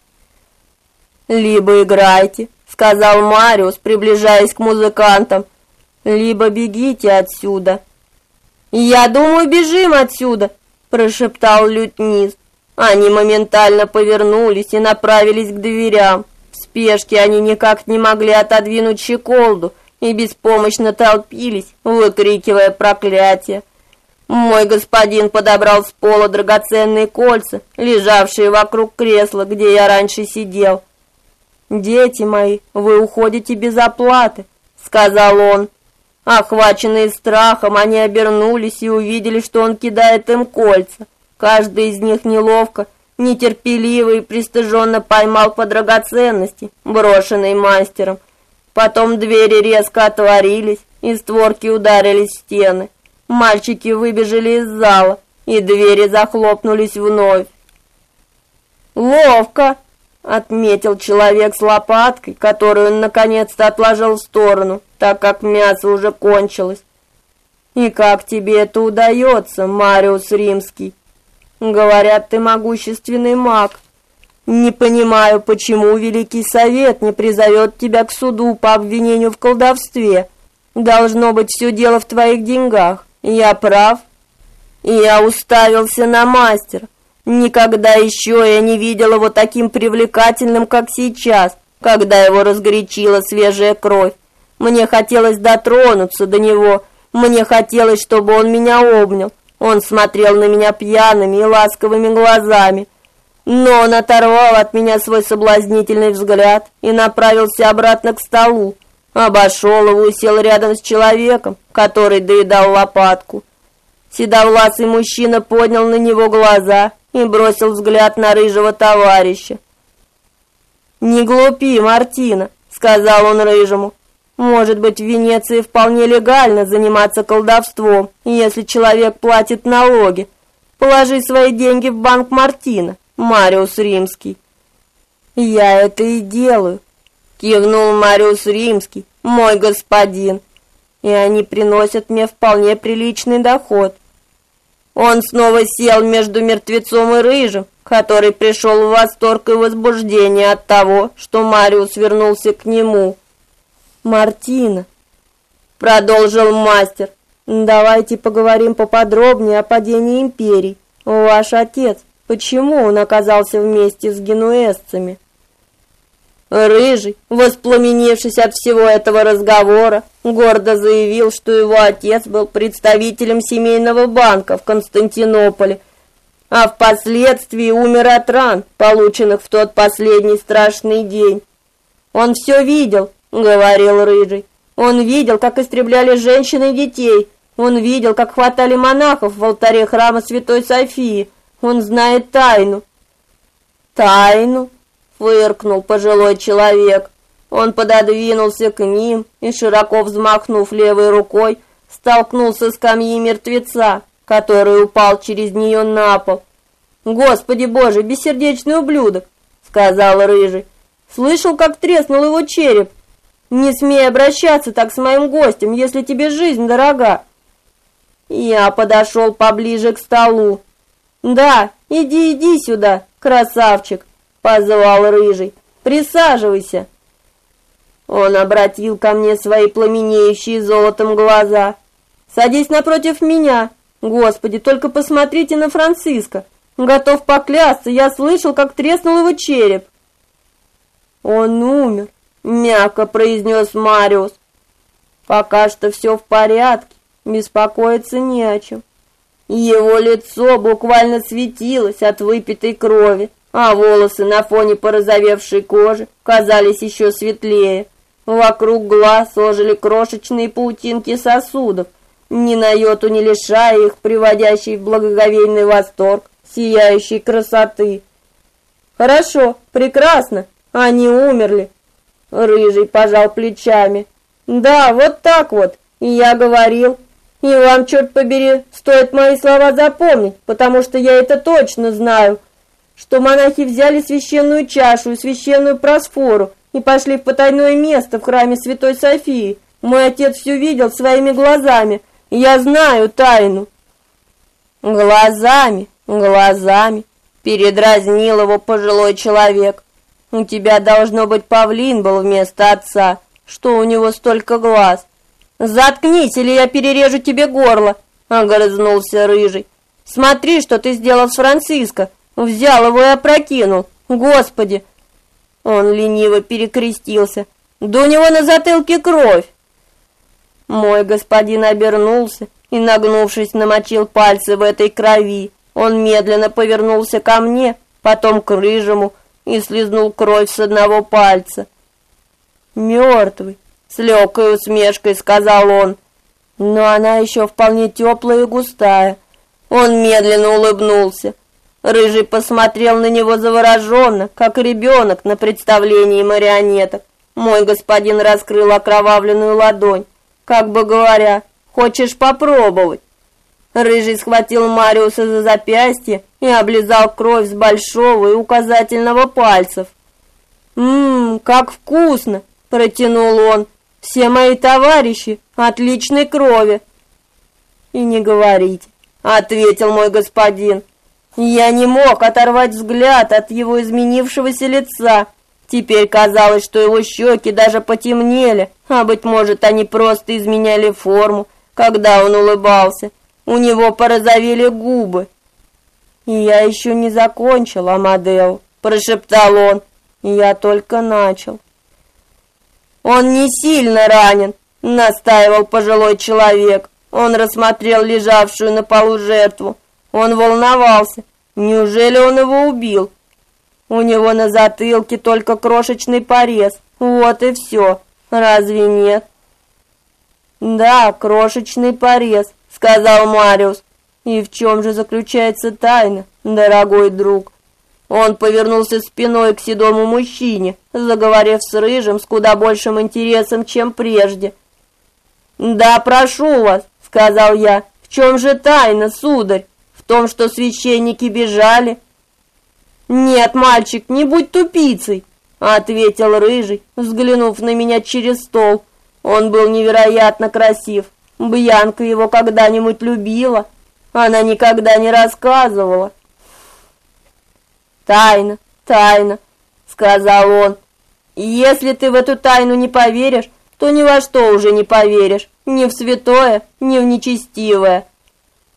«Либо играйте», — сказал Мариус, приближаясь к музыкантам, — «либо бегите отсюда». «Я думаю, бежим отсюда», — прошептал лютнист. Они моментально повернулись и направились к дверям. В спешке они никак не могли отодвинуть щеколду и беспомощно толпились, выкрикивая проклятия. Мой господин подобрал с пола драгоценные кольца, лежавшие вокруг кресла, где я раньше сидел. «Дети мои, вы уходите без оплаты», — сказал он. Охваченные страхом, они обернулись и увидели, что он кидает им кольца. Каждый из них неловко, нетерпеливо и пристыженно поймал по драгоценности, брошенной мастером. Потом двери резко отворились, и створки ударились в стены. Мальчики выбежали из зала, и двери захлопнулись вновь. «Ловко!» отметил человек с лопаткой, которую он наконец-то отложил в сторону, так как мясо уже кончилось. И как тебе это удается, Мариус Римский? Говорят, ты могущественный маг. Не понимаю, почему Великий Совет не призовет тебя к суду по обвинению в колдовстве. Должно быть, все дело в твоих деньгах. Я прав. Я уставился на мастера. Никогда еще я не видела его таким привлекательным, как сейчас, когда его разгорячила свежая кровь. Мне хотелось дотронуться до него, мне хотелось, чтобы он меня обнял. Он смотрел на меня пьяными и ласковыми глазами. Но он оторвал от меня свой соблазнительный взгляд и направился обратно к столу. Обошел его и сел рядом с человеком, который доедал лопатку. Седовласый мужчина поднял на него глаза и бросил взгляд на рыжего товарища. «Не глупи, Мартина», — сказал он рыжему. «Может быть, в Венеции вполне легально заниматься колдовством, если человек платит налоги. Положи свои деньги в банк Мартина, Мариус Римский». «Я это и делаю», — кивнул Мариус Римский, мой господин. «И они приносят мне вполне приличный доход». Он снова сел между мертвецом и рыжим, который пришел в восторг и возбуждение от того, что Мариус вернулся к нему. «Мартина», — продолжил мастер, — «давайте поговорим поподробнее о падении империй. Ваш отец, почему он оказался вместе с генуэзцами?» Рыжий, воспламенившись от всего этого разговора, гордо заявил, что его отец был представителем семейного банка в Константинополе а впоследствии умер от ран, полученных в тот последний страшный день. Он все видел, говорил рыжий. Он видел, как истребляли женщин и детей. Он видел, как хватали монахов в алтаре храма Святой Софии. Он знает тайну. Тайну, фыркнул пожилой человек. Он пододвинулся к ним и широко взмахнув левой рукой, столкнулся с скамьи мертвеца который упал через нее на пол. «Господи боже, бессердечный ублюдок!» — сказал Рыжий. «Слышал, как треснул его череп? Не смей обращаться так с моим гостем, если тебе жизнь дорога!» Я подошел поближе к столу. «Да, иди, иди сюда, красавчик!» — позвал Рыжий. «Присаживайся!» Он обратил ко мне свои пламенеющие золотом глаза. «Садись напротив меня!» Господи, только посмотрите на Франциска. Готов поклясться, я слышал, как треснул его череп. Он умер, мягко произнес Мариус. Пока что все в порядке, беспокоиться не о чем. Его лицо буквально светилось от выпитой крови, а волосы на фоне порозовевшей кожи казались еще светлее. Вокруг глаз ожили крошечные паутинки сосудов, ни на йоту не лишая их приводящей в благоговейный восторг сияющей красоты. Хорошо, прекрасно, они умерли. Рыжий пожал плечами. Да, вот так вот. И я говорил, и вам, черт побери, стоит мои слова запомнить, потому что я это точно знаю, что монахи взяли священную чашу и священную просфору и пошли в потайное место в храме Святой Софии. Мой отец все видел своими глазами, я знаю тайну. Глазами, глазами, передразнил его пожилой человек. У тебя должно быть павлин был вместо отца, что у него столько глаз. Заткнись, или я перережу тебе горло, огрызнулся рыжий. Смотри, что ты сделал с Франциско. Взял его и опрокинул. Господи! Он лениво перекрестился. Да у него на затылке кровь. Мой господин обернулся и, нагнувшись, намочил пальцы в этой крови. Он медленно повернулся ко мне, потом к рыжему и слизнул кровь с одного пальца. «Мертвый», — с легкой усмешкой сказал он, — «но она еще вполне теплая и густая». Он медленно улыбнулся. Рыжий посмотрел на него завороженно, как ребенок на представлении марионеток. Мой господин раскрыл окровавленную ладонь как бы говоря, «Хочешь попробовать?» Рыжий схватил Мариуса за запястье и облизал кровь с большого и указательного пальцев. «Ммм, как вкусно!» – протянул он. «Все мои товарищи отличной крови!» «И не говорите», – ответил мой господин. «Я не мог оторвать взгляд от его изменившегося лица, Теперь казалось, что его щеки даже потемнели, а быть может, они просто изменяли форму, когда он улыбался. У него порозовели губы. И я еще не закончил, Амадео, прошептал он. Я только начал. Он не сильно ранен, настаивал пожилой человек. Он рассмотрел лежавшую на полу жертву. Он волновался. Неужели он его убил? У него на затылке только крошечный порез. Вот и все. Разве нет? Да, крошечный порез, сказал Мариус. И в чем же заключается тайна, дорогой друг? Он повернулся спиной к седому мужчине, заговорив с рыжим с куда большим интересом, чем прежде. "Да, прошу вас", сказал я. "В чем же тайна, сударь? В том, что священники бежали?" "Нет, мальчик, не будь тупицей", ответил рыжий, взглянув на меня через стол. Он был невероятно красив. Бьянка его когда-нибудь любила, она никогда не рассказывала. Тайна, тайна, сказал он. Если ты в эту тайну не поверишь, то ни во что уже не поверишь, ни в святое, ни в нечестивое.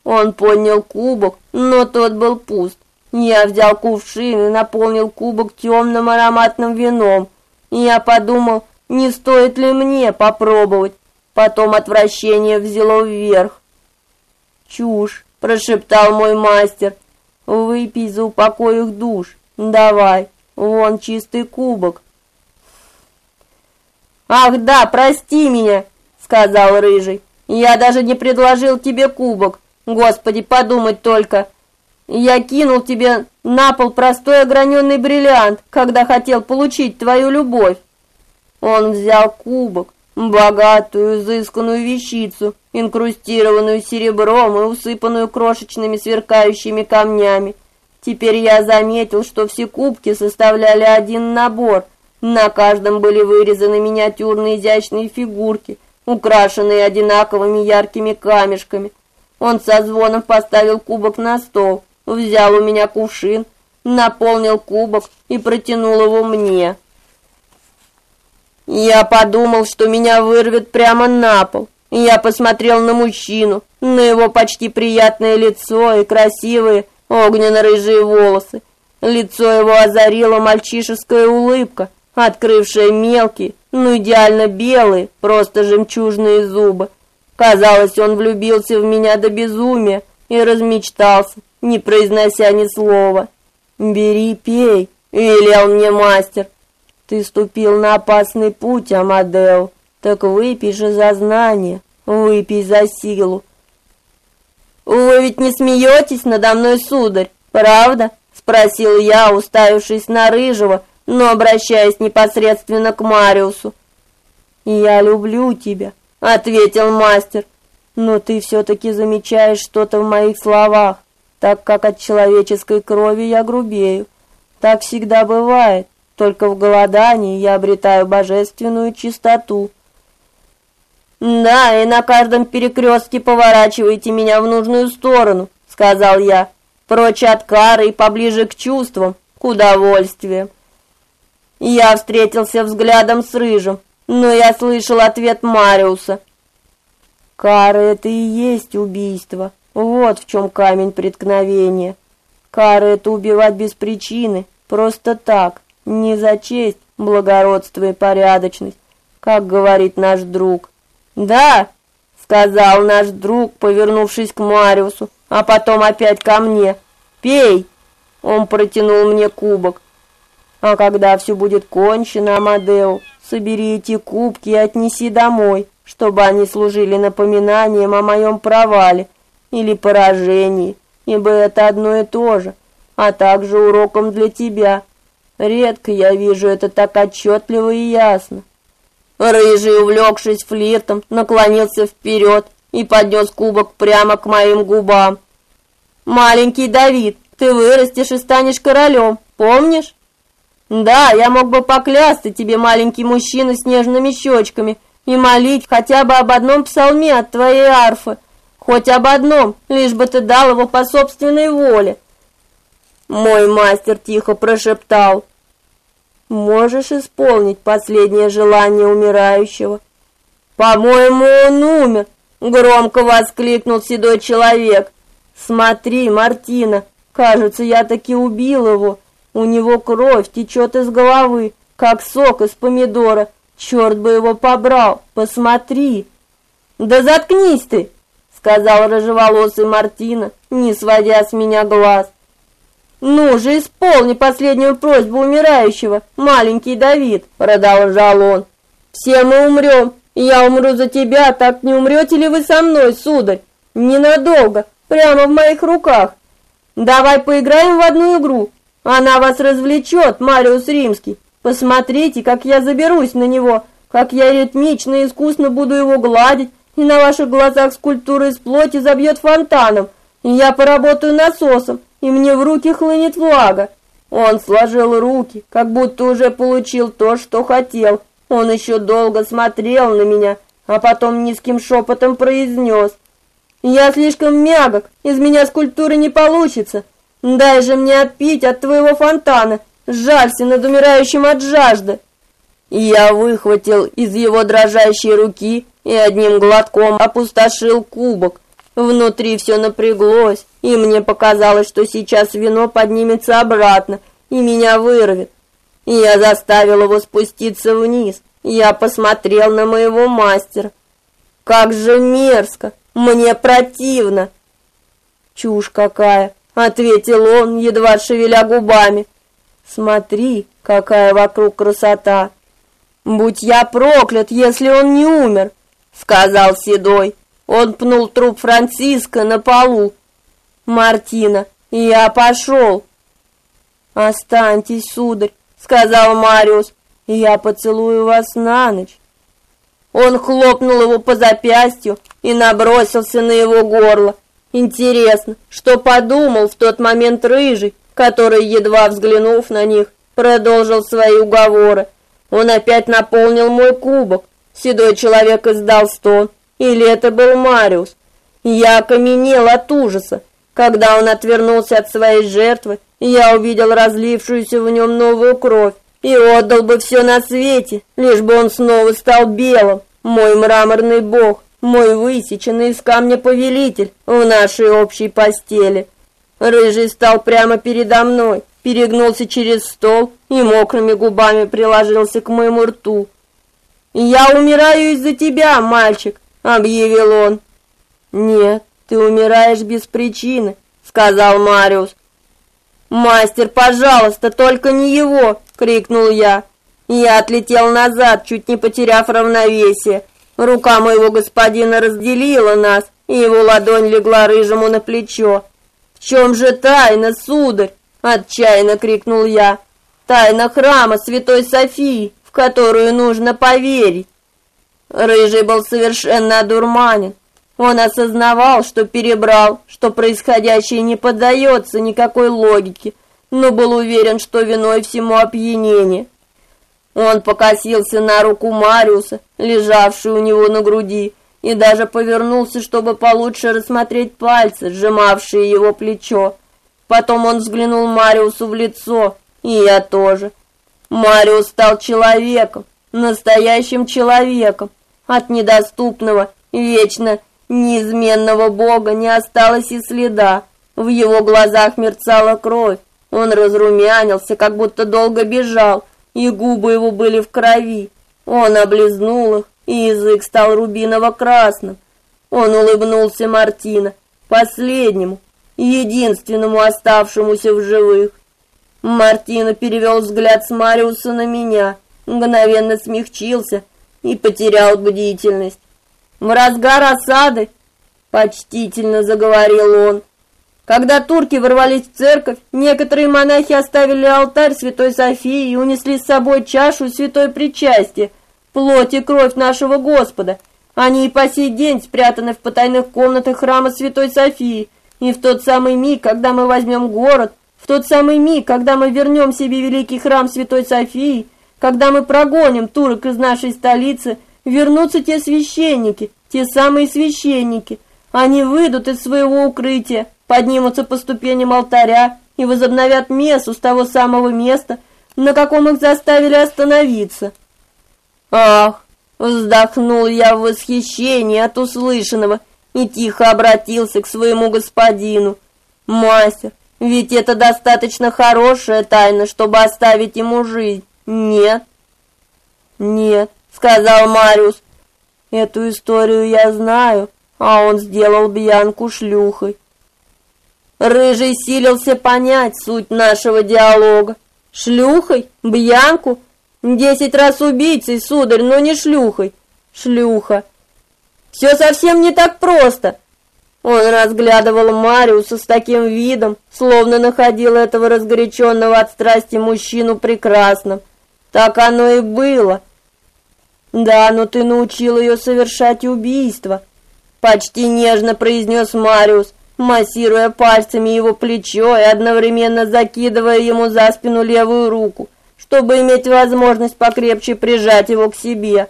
Он поднял кубок, но тот был пуст. Я взял кувшин и наполнил кубок темным ароматным вином. Я подумал, не стоит ли мне попробовать. Потом отвращение взяло вверх. Чушь, прошептал мой мастер. Выпей за упокой их душ. Давай, вон чистый кубок. Ах да, прости меня, сказал рыжий. Я даже не предложил тебе кубок. Господи, подумать только. Я кинул тебе на пол простой ограненный бриллиант, когда хотел получить твою любовь. Он взял кубок, богатую, изысканную вещицу, инкрустированную серебром и усыпанную крошечными сверкающими камнями. Теперь я заметил, что все кубки составляли один набор. На каждом были вырезаны миниатюрные изящные фигурки, украшенные одинаковыми яркими камешками. Он со звоном поставил кубок на стол, взял у меня кувшин, наполнил кубок и протянул его мне. Я подумал, что меня вырвет прямо на пол. Я посмотрел на мужчину, на его почти приятное лицо и красивые огненно-рыжие волосы. Лицо его озарила мальчишеская улыбка, открывшая мелкие, ну идеально белые, просто жемчужные зубы. Казалось, он влюбился в меня до безумия и размечтался, не произнося ни слова. "Бери, пей", велел мне мастер. Ты ступил на опасный путь, Амадео. Так выпей же за знание, выпей за силу. Вы ведь не смеетесь надо мной, сударь, правда? спросил я, уставившись на рыжего, но обращаясь непосредственно к Мариусу. Я люблю тебя, ответил мастер. Но ты все таки замечаешь что-то в моих словах, так как от человеческой крови я грубею. Так всегда бывает. Только в голодании я обретаю божественную чистоту. Да, и на каждом перекрестке поворачивайте меня в нужную сторону, сказал я. Прочь от кары и поближе к чувствам, к удовольствиям. Я встретился взглядом с рыжим, но я слышал ответ Мариуса. Кара это и есть убийство. Вот в чем камень преткновения. Кара это убивать без причины, просто так, не за честь, благородство и порядочность, как говорит наш друг. Да, сказал наш друг, повернувшись к Мариусу, а потом опять ко мне. Пей. Он протянул мне кубок. А когда все будет кончено, Амадео, собери эти кубки и отнеси домой, чтобы они служили напоминанием о моем провале или поражении, ибо это одно и то же, а также уроком для тебя. Редко я вижу это так отчетливо и ясно. Рыжий, увлекшись флиртом, наклонился вперед и поднес кубок прямо к моим губам. Маленький Давид, ты вырастешь и станешь королем, помнишь? Да, я мог бы поклясться тебе, маленький мужчина с нежными щечками, и молить хотя бы об одном псалме от твоей арфы, хоть об одном, лишь бы ты дал его по собственной воле. Мой мастер тихо прошептал: "Можешь исполнить последнее желание умирающего?" "По-моему, он умер", громко воскликнул седой человек. "Смотри, Мартина, кажется, я таки убил его. У него кровь течет из головы, как сок из помидора. Черт бы его побрал. Посмотри". "Да заткнись ты", сказал рыжеволосый Мартина, не сводя с меня глаз. «Ну же, исполни последнюю просьбу умирающего, маленький Давид», — продолжал он. «Все мы умрем, я умру за тебя, так не умрете ли вы со мной, сударь? Ненадолго, прямо в моих руках. Давай поиграем в одну игру. Она вас развлечет, Мариус Римский. Посмотрите, как я заберусь на него, как я ритмично и искусно буду его гладить, и на ваших глазах скульптура из плоти забьет фонтаном, и я поработаю насосом, и мне в руки хлынет влага. Он сложил руки, как будто уже получил то, что хотел. Он еще долго смотрел на меня, а потом низким шепотом произнес. «Я слишком мягок, из меня скульптуры не получится. Дай же мне отпить от твоего фонтана, жалься над умирающим от жажды». Я выхватил из его дрожащей руки и одним глотком опустошил кубок. Внутри все напряглось, и мне показалось, что сейчас вино поднимется обратно и меня вырвет. Я заставил его спуститься вниз. Я посмотрел на моего мастера. Как же мерзко, мне противно. Чушь какая, ответил он, едва шевеля губами. Смотри, какая вокруг красота. Будь я проклят, если он не умер, сказал Седой. Он пнул труп Франциска на полу. Мартина, я пошел. Останьтесь, сударь, сказал Мариус. Я поцелую вас на ночь. Он хлопнул его по запястью и набросился на его горло. Интересно, что подумал в тот момент рыжий, который едва взглянув на них, продолжил свои уговоры. Он опять наполнил мой кубок. Седой человек издал стон. Или это был Мариус? Я окаменел от ужаса. Когда он отвернулся от своей жертвы, я увидел разлившуюся в нем новую кровь и отдал бы все на свете, лишь бы он снова стал белым, мой мраморный бог, мой высеченный из камня повелитель в нашей общей постели. Рыжий стал прямо передо мной, перегнулся через стол и мокрыми губами приложился к моему рту. «Я умираю из-за тебя, мальчик», — объявил он. «Нет, ты умираешь без причины», — сказал Мариус. «Мастер, пожалуйста, только не его!» — крикнул я. Я отлетел назад, чуть не потеряв равновесие. Рука моего господина разделила нас, и его ладонь легла рыжему на плечо. «В чем же тайна, сударь?» — отчаянно крикнул я. «Тайна храма Святой Софии, в которую нужно поверить». Рыжий был совершенно одурманен. Он осознавал, что перебрал, что происходящее не поддается никакой логике, но был уверен, что виной всему опьянение. Он покосился на руку Мариуса, лежавшую у него на груди, и даже повернулся, чтобы получше рассмотреть пальцы, сжимавшие его плечо. Потом он взглянул Мариусу в лицо, и я тоже. Мариус стал человеком, настоящим человеком, от недоступного, вечно Неизменного бога не осталось и следа. В его глазах мерцала кровь. Он разрумянился, как будто долго бежал, и губы его были в крови. Он облизнул их, и язык стал рубиново-красным. Он улыбнулся Мартина, последнему, единственному оставшемуся в живых. Мартина перевел взгляд с Мариуса на меня, мгновенно смягчился и потерял бдительность. В разгар осады, почтительно заговорил он. Когда турки ворвались в церковь, некоторые монахи оставили алтарь Святой Софии и унесли с собой чашу святой причастия, плоть и кровь нашего Господа. Они и по сей день спрятаны в потайных комнатах храма Святой Софии. И в тот самый миг, когда мы возьмем город, в тот самый миг, когда мы вернем себе великий храм Святой Софии, когда мы прогоним турок из нашей столицы, вернутся те священники, те самые священники. Они выйдут из своего укрытия, поднимутся по ступеням алтаря и возобновят мессу с того самого места, на каком их заставили остановиться. Ах, вздохнул я в восхищении от услышанного и тихо обратился к своему господину. Мастер, ведь это достаточно хорошая тайна, чтобы оставить ему жизнь. Нет. Нет сказал Мариус. Эту историю я знаю, а он сделал Бьянку шлюхой. Рыжий силился понять суть нашего диалога. Шлюхой? Бьянку? Десять раз убийцей, сударь, но не шлюхой. Шлюха. Все совсем не так просто. Он разглядывал Мариуса с таким видом, словно находил этого разгоряченного от страсти мужчину прекрасным. Так оно и было. Да, но ты научил ее совершать убийство, почти нежно произнес Мариус, массируя пальцами его плечо и одновременно закидывая ему за спину левую руку, чтобы иметь возможность покрепче прижать его к себе.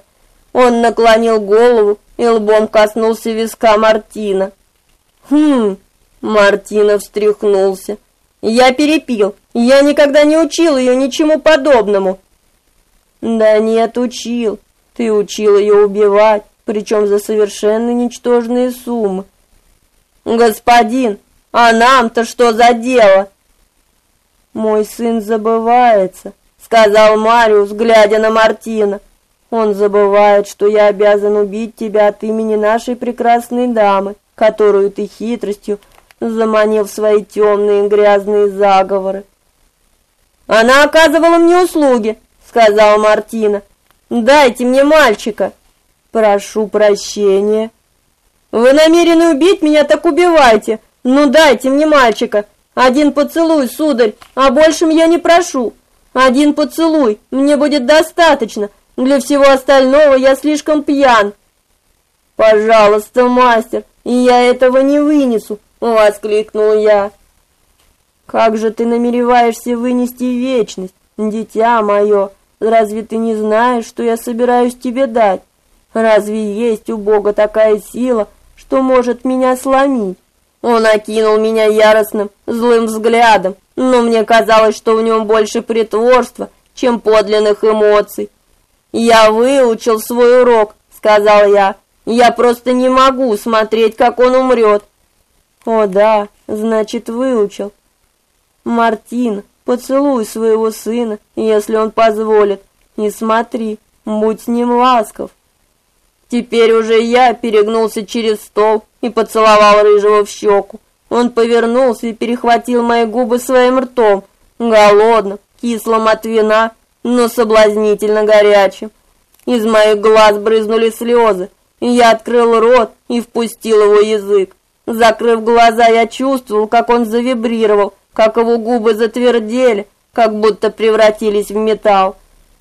Он наклонил голову и лбом коснулся виска Мартина. Хм, Мартина встряхнулся. Я перепил. Я никогда не учил ее ничему подобному. Да нет, учил. Ты учил ее убивать, причем за совершенно ничтожные суммы. Господин, а нам-то что за дело? Мой сын забывается, сказал Мариус, глядя на Мартина. Он забывает, что я обязан убить тебя от имени нашей прекрасной дамы которую ты хитростью заманил в свои темные грязные заговоры. Она оказывала мне услуги, сказал Мартина. Дайте мне мальчика. Прошу прощения. Вы намерены убить меня, так убивайте. Ну дайте мне мальчика. Один поцелуй, сударь, а большим я не прошу. Один поцелуй, мне будет достаточно. Для всего остального я слишком пьян. Пожалуйста, мастер, я этого не вынесу, воскликнул я. Как же ты намереваешься вынести вечность, дитя мое? Разве ты не знаешь, что я собираюсь тебе дать? Разве есть у Бога такая сила, что может меня сломить? Он окинул меня яростным, злым взглядом, но мне казалось, что в нем больше притворства, чем подлинных эмоций. Я выучил свой урок, сказал я. Я просто не могу смотреть, как он умрет. О да, значит, выучил. Мартин, поцелуй своего сына, если он позволит. И смотри, будь с ним ласков. Теперь уже я перегнулся через стол и поцеловал рыжего в щеку. Он повернулся и перехватил мои губы своим ртом, голодным, кислым от вина, но соблазнительно горячим. Из моих глаз брызнули слезы. Я открыл рот и впустил его язык. Закрыв глаза, я чувствовал, как он завибрировал, как его губы затвердели, как будто превратились в металл.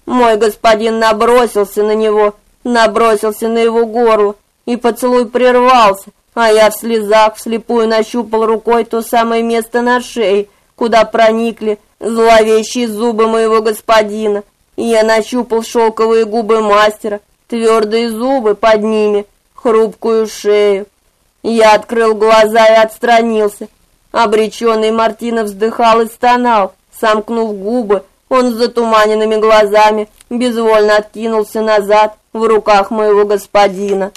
Мой господин набросился на него, набросился на его горло, и поцелуй прервался, а я в слезах вслепую нащупал рукой то самое место на шее, куда проникли зловещие зубы моего господина. Я нащупал шелковые губы мастера, твердые зубы под ними, хрупкую шею. Я открыл глаза и отстранился. Обреченный Мартина вздыхал и стонал, сомкнув губы, он с затуманенными глазами безвольно откинулся назад в руках моего господина.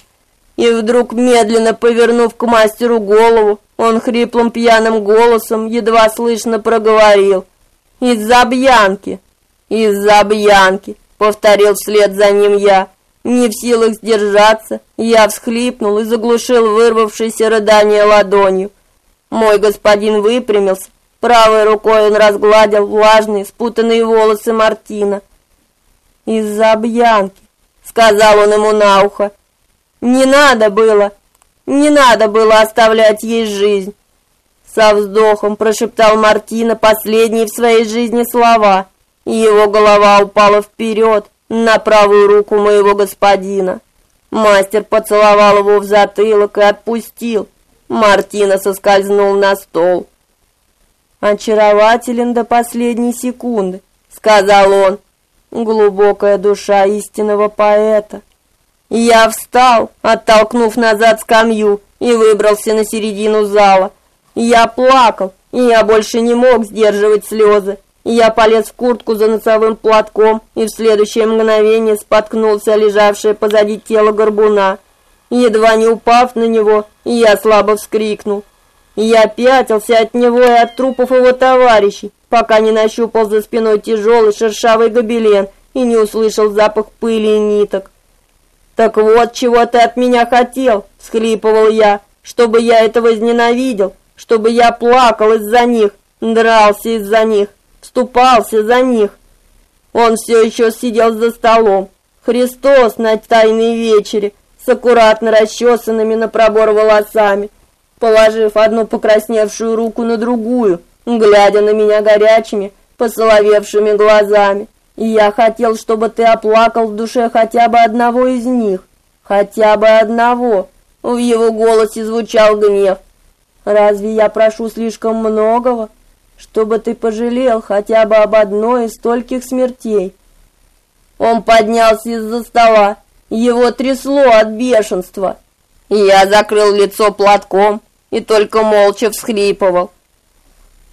И вдруг, медленно повернув к мастеру голову, он хриплым пьяным голосом едва слышно проговорил: "Из-за Бьянки, из-за Бьянки", повторил вслед за ним я. Не в силах сдержаться, я всхлипнул и заглушил вырвавшееся рыдание ладонью. Мой господин выпрямился, правой рукой он разгладил влажные, спутанные волосы Мартина. «Из-за Бьянки», — сказал он ему на ухо. «Не надо было, не надо было оставлять ей жизнь». Со вздохом прошептал Мартина последние в своей жизни слова, и его голова упала вперед, на правую руку моего господина. Мастер поцеловал его в затылок и отпустил. Мартина соскользнул на стол. Очарователен до последней секунды, сказал он. Глубокая душа истинного поэта. Я встал, оттолкнув назад скамью, и выбрался на середину зала. Я плакал, и я больше не мог сдерживать слезы. Я полез в куртку за носовым платком и в следующее мгновение споткнулся лежавшее позади тело горбуна. Едва не упав на него, я слабо вскрикнул. Я пятился от него и от трупов его товарищей, пока не нащупал за спиной тяжелый шершавый гобелен и не услышал запах пыли и ниток. «Так вот, чего ты от меня хотел!» — всхлипывал я. «Чтобы я это возненавидел, чтобы я плакал из-за них, дрался из-за них, вступался за них. Он все еще сидел за столом. Христос на тайной вечере с аккуратно расчесанными на пробор волосами. положив одну покрасневшую руку на другую, глядя на меня горячими, посоловевшими глазами. И я хотел, чтобы ты оплакал в душе хотя бы одного из них, хотя бы одного. В его голосе звучал гнев. Разве я прошу слишком многого, чтобы ты пожалел хотя бы об одной из стольких смертей? Он поднялся из-за стола, его трясло от бешенства. Я закрыл лицо платком и только молча всхлипывал.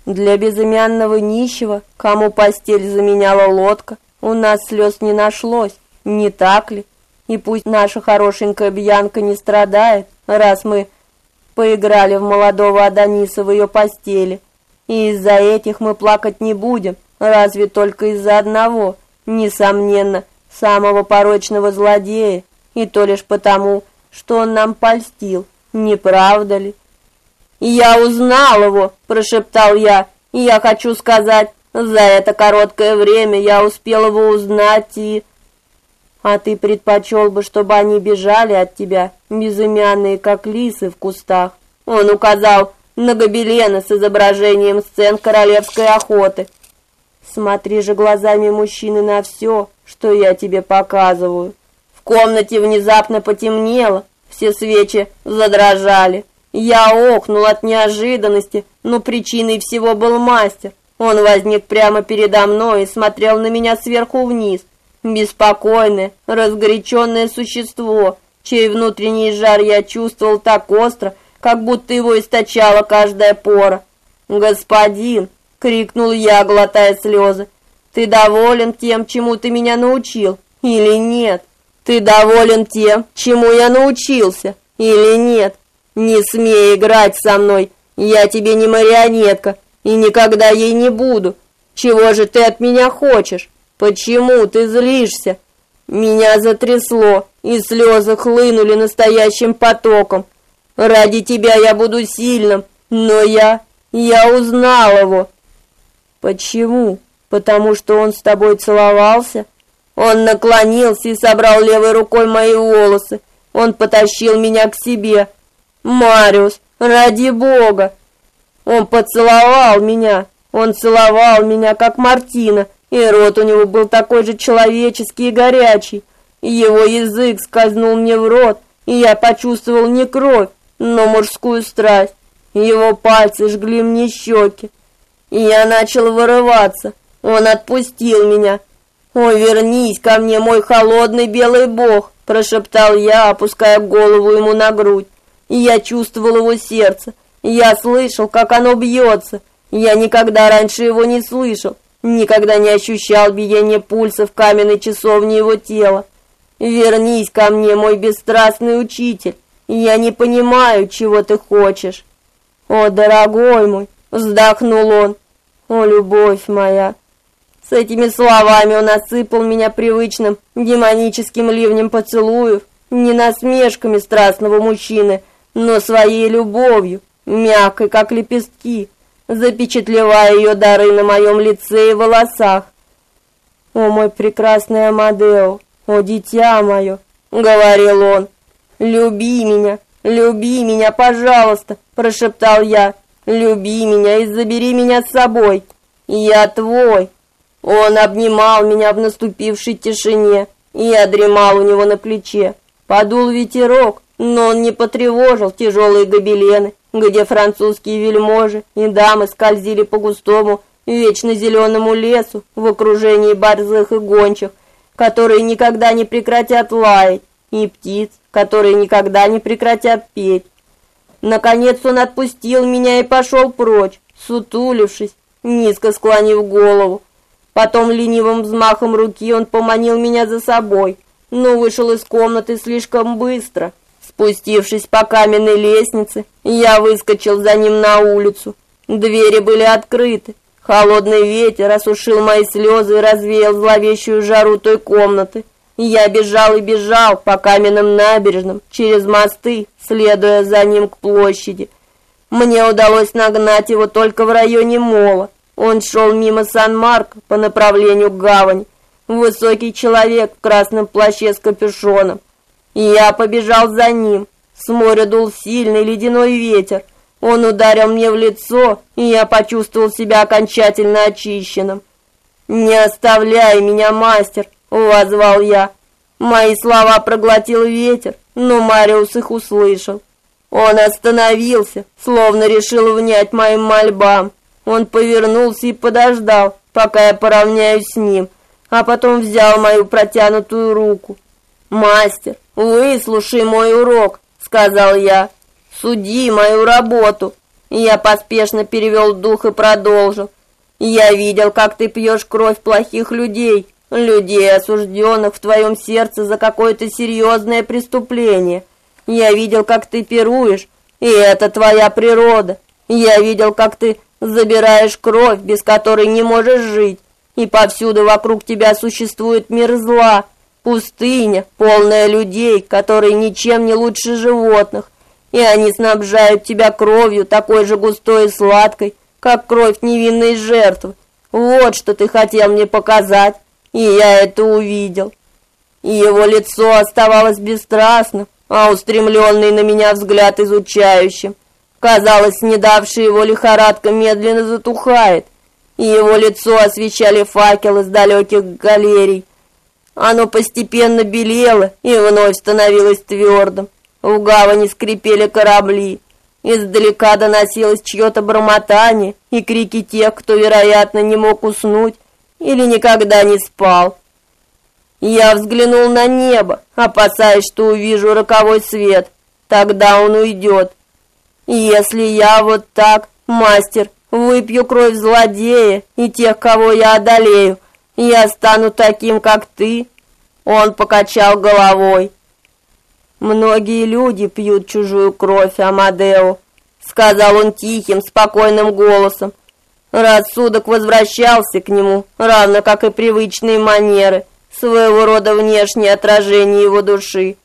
Для безымянного нищего, кому постель заменяла лодка, у нас слез не нашлось, не так ли? И пусть наша хорошенькая Бьянка не страдает, раз мы поиграли в молодого Адониса в ее постели. И из-за этих мы плакать не будем, разве только из-за одного, несомненно, самого порочного злодея, и то лишь потому, что он нам польстил, не правда ли? «Я узнал его!» – прошептал я. «И я хочу сказать, за это короткое время я успел его узнать и...» «А ты предпочел бы, чтобы они бежали от тебя, безымянные, как лисы в кустах?» Он указал на гобелены с изображением сцен королевской охоты. «Смотри же глазами мужчины на все, что я тебе показываю». В комнате внезапно потемнело, все свечи задрожали. Я охнул от неожиданности, но причиной всего был мастер. Он возник прямо передо мной и смотрел на меня сверху вниз. Беспокойное, разгоряченное существо, чей внутренний жар я чувствовал так остро, как будто его источала каждая пора. «Господин!» — крикнул я, глотая слезы. «Ты доволен тем, чему ты меня научил, или нет? Ты доволен тем, чему я научился, или нет?» Не смей играть со мной. Я тебе не марионетка и никогда ей не буду. Чего же ты от меня хочешь? Почему ты злишься? Меня затрясло, и слезы хлынули настоящим потоком. Ради тебя я буду сильным, но я я узнал его. Почему? Потому что он с тобой целовался? Он наклонился и собрал левой рукой мои волосы. Он потащил меня к себе. Мариус, ради бога. Он поцеловал меня. Он целовал меня как Мартина, и рот у него был такой же человеческий и горячий. Его язык скользнул мне в рот, и я почувствовал не кровь, но мужскую страсть. Его пальцы жгли мне щеки. И я начал вырываться. Он отпустил меня. «О, вернись ко мне, мой холодный белый бог!» прошептал я, опуская голову ему на грудь и я чувствовал его сердце. Я слышал, как оно бьется. Я никогда раньше его не слышал, никогда не ощущал биение пульса в каменной часовне его тела. Вернись ко мне, мой бесстрастный учитель. Я не понимаю, чего ты хочешь. О, дорогой мой, вздохнул он. О, любовь моя. С этими словами он осыпал меня привычным демоническим ливнем поцелуев, не насмешками страстного мужчины, но своей любовью, мягкой, как лепестки, запечатлевая ее дары на моем лице и волосах. «О, мой прекрасный Амадео, о, дитя мое!» — говорил он. «Люби меня, люби меня, пожалуйста!» — прошептал я. «Люби меня и забери меня с собой. Я твой!» Он обнимал меня в наступившей тишине, и я дремал у него на плече. Подул ветерок, но он не потревожил тяжелые гобелены, где французские вельможи и дамы скользили по густому, вечно зеленому лесу в окружении борзых и гончих, которые никогда не прекратят лаять, и птиц, которые никогда не прекратят петь. Наконец он отпустил меня и пошел прочь, сутулившись, низко склонив голову. Потом ленивым взмахом руки он поманил меня за собой, но вышел из комнаты слишком быстро, Спустившись по каменной лестнице, я выскочил за ним на улицу. Двери были открыты. Холодный ветер осушил мои слезы и развеял зловещую жару той комнаты. Я бежал и бежал по каменным набережным, через мосты, следуя за ним к площади. Мне удалось нагнать его только в районе мола. Он шел мимо Сан-Марко по направлению к гавани. Высокий человек в красном плаще с капюшоном. Я побежал за ним. С моря дул сильный ледяной ветер. Он ударил мне в лицо, и я почувствовал себя окончательно очищенным. «Не оставляй меня, мастер!» — возвал я. Мои слова проглотил ветер, но Мариус их услышал. Он остановился, словно решил внять моим мольбам. Он повернулся и подождал, пока я поравняюсь с ним, а потом взял мою протянутую руку. «Мастер, выслушай мой урок», — сказал я. «Суди мою работу». Я поспешно перевел дух и продолжил. «Я видел, как ты пьешь кровь плохих людей, людей, осужденных в твоем сердце за какое-то серьезное преступление. Я видел, как ты пируешь, и это твоя природа. Я видел, как ты забираешь кровь, без которой не можешь жить, и повсюду вокруг тебя существует мир зла, пустыня, полная людей, которые ничем не лучше животных, и они снабжают тебя кровью такой же густой и сладкой, как кровь невинной жертвы. Вот что ты хотел мне показать, и я это увидел. И его лицо оставалось бесстрастным, а устремленный на меня взгляд изучающим. Казалось, не давшая его лихорадка медленно затухает, и его лицо освещали факелы с далеких галерей. Оно постепенно белело и вновь становилось твердым. В гавани скрипели корабли. Издалека доносилось чье-то бормотание и крики тех, кто, вероятно, не мог уснуть или никогда не спал. Я взглянул на небо, опасаясь, что увижу роковой свет. Тогда он уйдет. Если я вот так, мастер, выпью кровь злодея и тех, кого я одолею, я стану таким, как ты. Он покачал головой. Многие люди пьют чужую кровь, Амадео, сказал он тихим, спокойным голосом. Рассудок возвращался к нему, равно как и привычные манеры, своего рода внешнее отражение его души.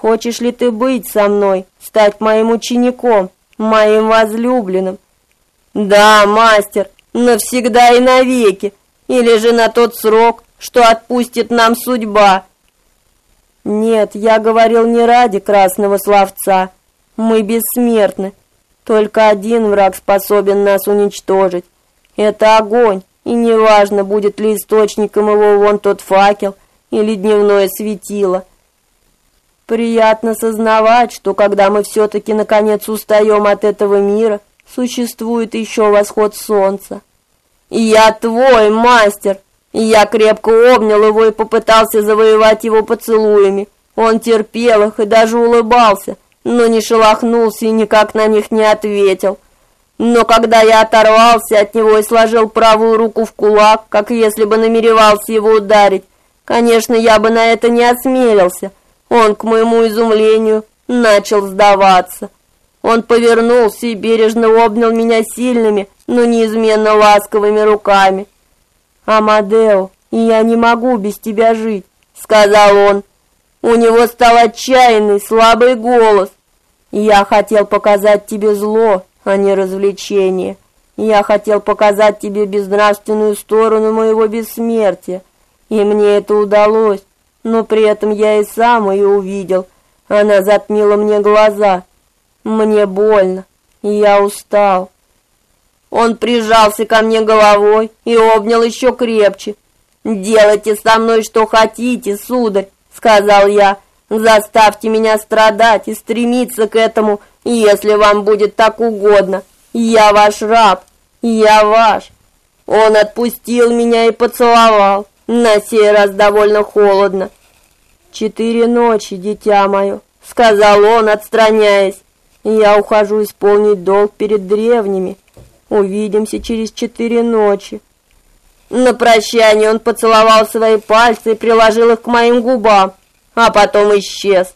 Хочешь ли ты быть со мной, стать моим учеником, моим возлюбленным? Да, мастер, навсегда и навеки, или же на тот срок, что отпустит нам судьба. Нет, я говорил не ради красного словца. Мы бессмертны. Только один враг способен нас уничтожить. Это огонь, и неважно, будет ли источником его вон тот факел или дневное светило. Приятно сознавать, что когда мы все таки наконец устаем от этого мира, существует еще восход солнца. И я твой мастер. Я крепко обнял его и попытался завоевать его поцелуями. Он терпел их и даже улыбался, но не шелохнулся и никак на них не ответил. Но когда я оторвался от него и сложил правую руку в кулак, как если бы намеревался его ударить, конечно, я бы на это не осмелился. Он, к моему изумлению, начал сдаваться. Он повернулся и бережно обнял меня сильными, но неизменно ласковыми руками. «Амадео, я не могу без тебя жить», — сказал он. У него стал отчаянный, слабый голос. «Я хотел показать тебе зло, а не развлечение. Я хотел показать тебе безнравственную сторону моего бессмертия, и мне это удалось но при этом я и сам ее увидел. Она затмила мне глаза. Мне больно, и я устал. Он прижался ко мне головой и обнял еще крепче. «Делайте со мной что хотите, сударь», — сказал я. «Заставьте меня страдать и стремиться к этому, если вам будет так угодно. Я ваш раб, я ваш». Он отпустил меня и поцеловал, на сей раз довольно холодно. «Четыре ночи, дитя мое», — сказал он, отстраняясь. «Я ухожу исполнить долг перед древними. Увидимся через четыре ночи». На прощание он поцеловал свои пальцы и приложил их к моим губам, а потом исчез.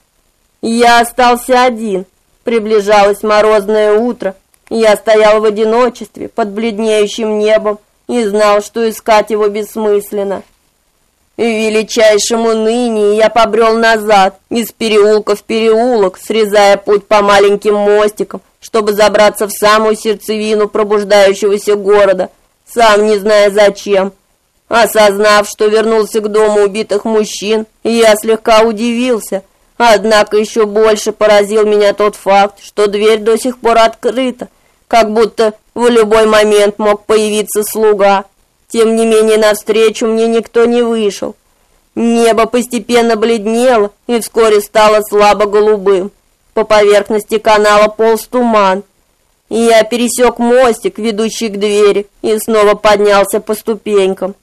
Я остался один. Приближалось морозное утро. Я стоял в одиночестве под бледнеющим небом и знал, что искать его бессмысленно. В величайшем унынии я побрел назад, из переулка в переулок, срезая путь по маленьким мостикам, чтобы забраться в самую сердцевину пробуждающегося города, сам не зная зачем. Осознав, что вернулся к дому убитых мужчин, я слегка удивился, Однако еще больше поразил меня тот факт, что дверь до сих пор открыта, как будто в любой момент мог появиться слуга. Тем не менее, навстречу мне никто не вышел. Небо постепенно бледнело и вскоре стало слабо-голубым. По поверхности канала полз туман. Я пересек мостик, ведущий к двери, и снова поднялся по ступенькам.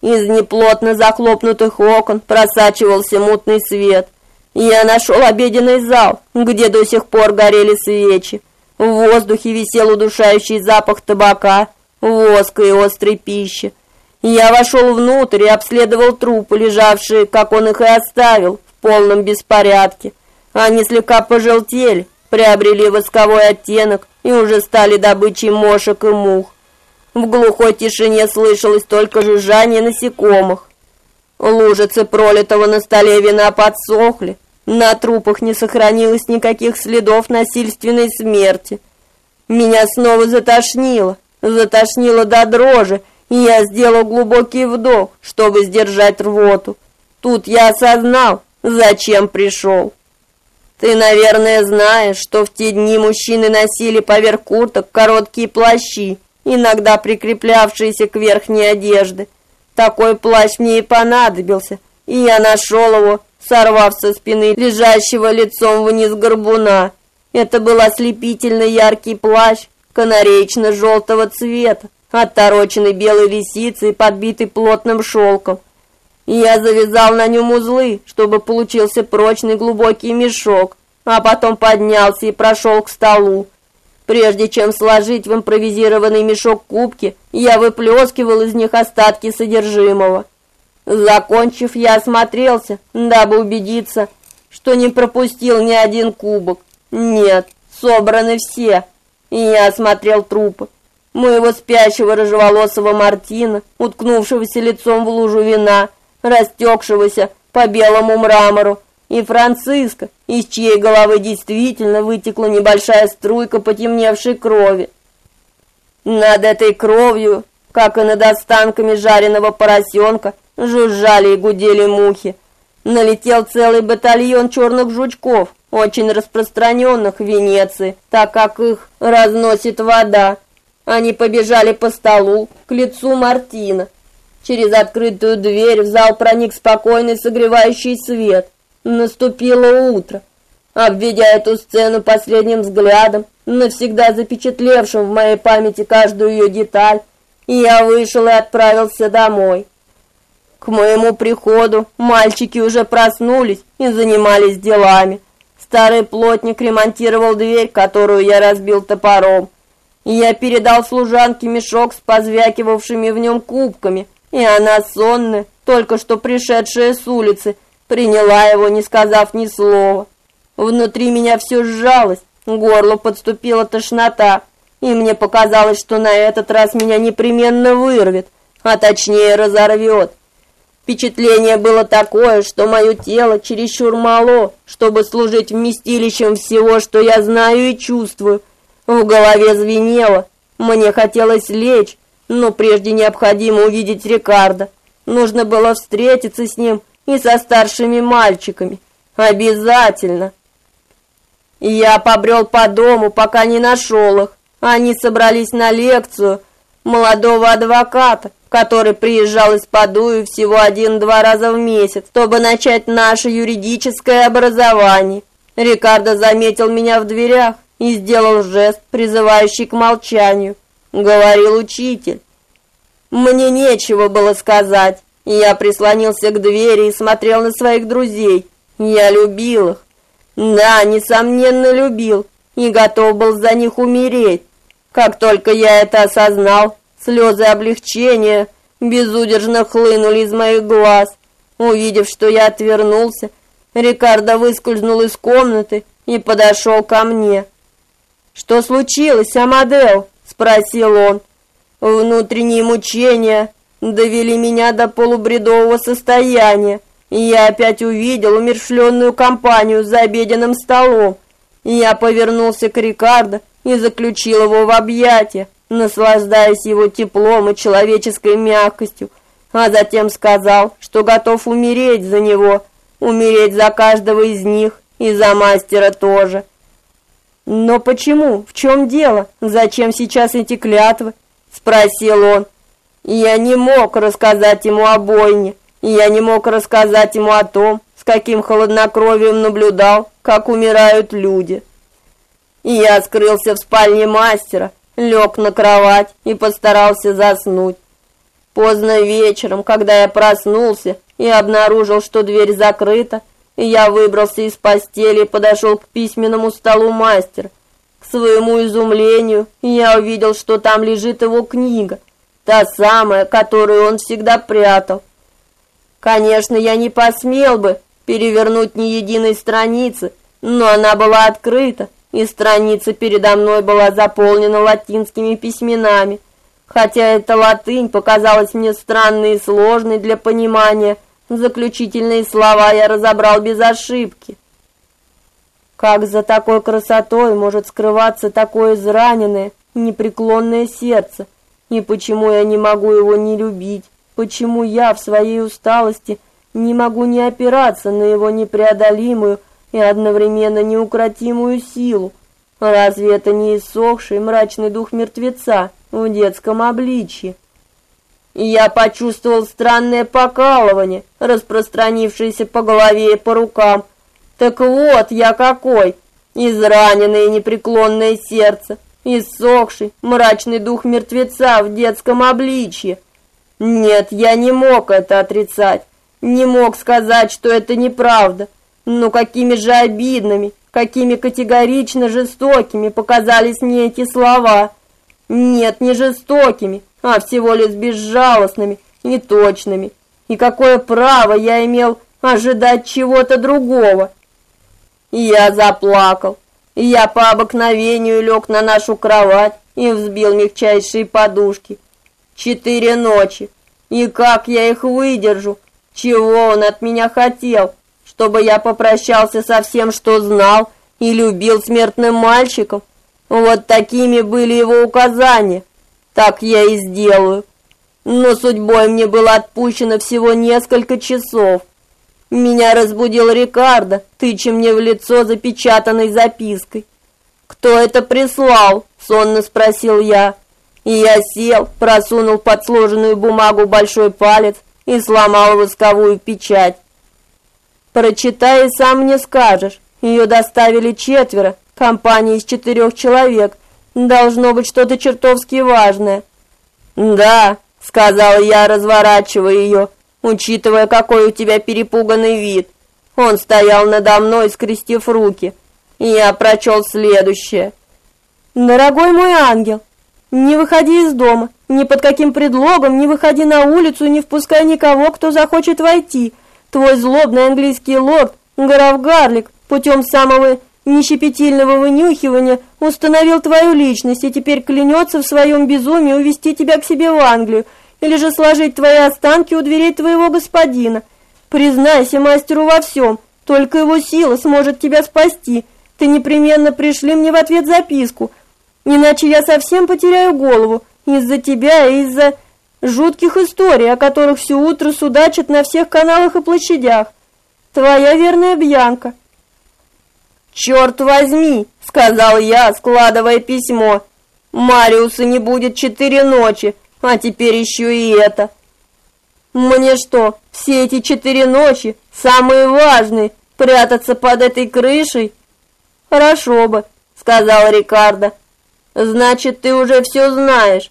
Из неплотно захлопнутых окон просачивался мутный свет. Я нашел обеденный зал, где до сих пор горели свечи. В воздухе висел удушающий запах табака, воска и острой пищи. Я вошел внутрь и обследовал трупы, лежавшие, как он их и оставил, в полном беспорядке. Они слегка пожелтели, приобрели восковой оттенок и уже стали добычей мошек и мух. В глухой тишине слышалось только жужжание насекомых. Лужицы пролитого на столе вина подсохли. На трупах не сохранилось никаких следов насильственной смерти. Меня снова затошнило, затошнило до дрожи, и я сделал глубокий вдох, чтобы сдержать рвоту. Тут я осознал, зачем пришел. Ты, наверное, знаешь, что в те дни мужчины носили поверх курток короткие плащи, иногда прикреплявшиеся к верхней одежде. Такой плащ мне и понадобился, и я нашел его, сорвав со спины лежащего лицом вниз горбуна. Это был ослепительно яркий плащ канареечно-желтого цвета, оттороченный белой лисицей и подбитый плотным шелком. Я завязал на нем узлы, чтобы получился прочный глубокий мешок, а потом поднялся и прошел к столу. Прежде чем сложить в импровизированный мешок кубки, я выплескивал из них остатки содержимого. Закончив, я осмотрелся, дабы убедиться, что не пропустил ни один кубок. Нет, собраны все. И я осмотрел трупы. Моего спящего рыжеволосого Мартина, уткнувшегося лицом в лужу вина, растекшегося по белому мрамору, и Франциска, из чьей головы действительно вытекла небольшая струйка потемневшей крови. Над этой кровью, как и над останками жареного поросенка, жужжали и гудели мухи. Налетел целый батальон черных жучков, очень распространенных в Венеции, так как их разносит вода. Они побежали по столу к лицу Мартина. Через открытую дверь в зал проник спокойный согревающий свет. Наступило утро. Обведя эту сцену последним взглядом, навсегда запечатлевшим в моей памяти каждую ее деталь, я вышел и отправился домой. К моему приходу мальчики уже проснулись и занимались делами. Старый плотник ремонтировал дверь, которую я разбил топором. Я передал служанке мешок с позвякивавшими в нем кубками, и она сонная, только что пришедшая с улицы, приняла его, не сказав ни слова. Внутри меня все сжалось, горло подступила тошнота, и мне показалось, что на этот раз меня непременно вырвет, а точнее разорвет. Впечатление было такое, что мое тело чересчур мало, чтобы служить вместилищем всего, что я знаю и чувствую. В голове звенело. Мне хотелось лечь, но прежде необходимо увидеть Рикардо. Нужно было встретиться с ним и со старшими мальчиками. Обязательно. Я побрел по дому, пока не нашел их. Они собрались на лекцию молодого адвоката, который приезжал из Падуи всего один-два раза в месяц, чтобы начать наше юридическое образование. Рикардо заметил меня в дверях и сделал жест, призывающий к молчанию. Говорил учитель. Мне нечего было сказать. Я прислонился к двери и смотрел на своих друзей. Я любил их. Да, несомненно, любил и готов был за них умереть. Как только я это осознал, слезы облегчения безудержно хлынули из моих глаз. Увидев, что я отвернулся, Рикардо выскользнул из комнаты и подошел ко мне. «Что случилось, Амадео?» – спросил он. «Внутренние мучения довели меня до полубредового состояния, и я опять увидел умершленную компанию за обеденным столом. Я повернулся к Рикардо и заключил его в объятия, наслаждаясь его теплом и человеческой мягкостью, а затем сказал, что готов умереть за него. умереть за каждого из них и за мастера тоже. Но почему? В чем дело? Зачем сейчас эти клятвы? спросил он. Я не мог рассказать ему о бойне, я не мог рассказать ему о том, с каким холоднокровием наблюдал, как умирают люди. И я скрылся в спальне мастера, лег на кровать и постарался заснуть. Поздно вечером, когда я проснулся и обнаружил, что дверь закрыта, я выбрался из постели и подошел к письменному столу мастера. К своему изумлению, я увидел, что там лежит его книга, та самая, которую он всегда прятал. Конечно, я не посмел бы перевернуть ни единой страницы, но она была открыта, и страница передо мной была заполнена латинскими письменами. Хотя эта латынь показалась мне странной и сложной для понимания, Заключительные слова я разобрал без ошибки. Как за такой красотой может скрываться такое израненное, непреклонное сердце? И почему я не могу его не любить? Почему я в своей усталости не могу не опираться на его непреодолимую и одновременно неукротимую силу? Разве это не иссохший мрачный дух мертвеца в детском обличье? я почувствовал странное покалывание, распространившееся по голове и по рукам. Так вот я какой, израненное непреклонное сердце, иссохший, мрачный дух мертвеца в детском обличье. Нет, я не мог это отрицать, не мог сказать, что это неправда. Но какими же обидными, какими категорично жестокими показались мне эти слова. Нет, не жестокими, а всего лишь безжалостными и точными. И какое право я имел ожидать чего-то другого? Я заплакал. Я по обыкновению лег на нашу кровать и взбил мягчайшие подушки. Четыре ночи. И как я их выдержу? Чего он от меня хотел? Чтобы я попрощался со всем, что знал и любил смертным мальчиком? Вот такими были его указания. Так я и сделаю. Но судьбой мне было отпущено всего несколько часов. Меня разбудил Рикардо, тыча мне в лицо запечатанной запиской. «Кто это прислал?» — сонно спросил я. И я сел, просунул под сложенную бумагу большой палец и сломал восковую печать. «Прочитай и сам мне скажешь. Ее доставили четверо, компания из четырех человек, Должно быть что-то чертовски важное. Да, сказал я, разворачивая ее, учитывая, какой у тебя перепуганный вид. Он стоял надо мной, скрестив руки. Я прочел следующее. Дорогой мой ангел, не выходи из дома, ни под каким предлогом не выходи на улицу, не впускай никого, кто захочет войти. Твой злобный английский лорд, граф Гарлик, путем самого нещепетильного вынюхивания установил твою личность и теперь клянется в своем безумии увести тебя к себе в Англию или же сложить твои останки у дверей твоего господина. Признайся мастеру во всем, только его сила сможет тебя спасти. Ты непременно пришли мне в ответ записку, иначе я совсем потеряю голову из-за тебя и из-за жутких историй, о которых все утро судачат на всех каналах и площадях. Твоя верная Бьянка. «Черт возьми!» — сказал я, складывая письмо. «Мариуса не будет четыре ночи, а теперь еще и это!» «Мне что, все эти четыре ночи, самые важные, прятаться под этой крышей?» «Хорошо бы», — сказал Рикардо. «Значит, ты уже все знаешь».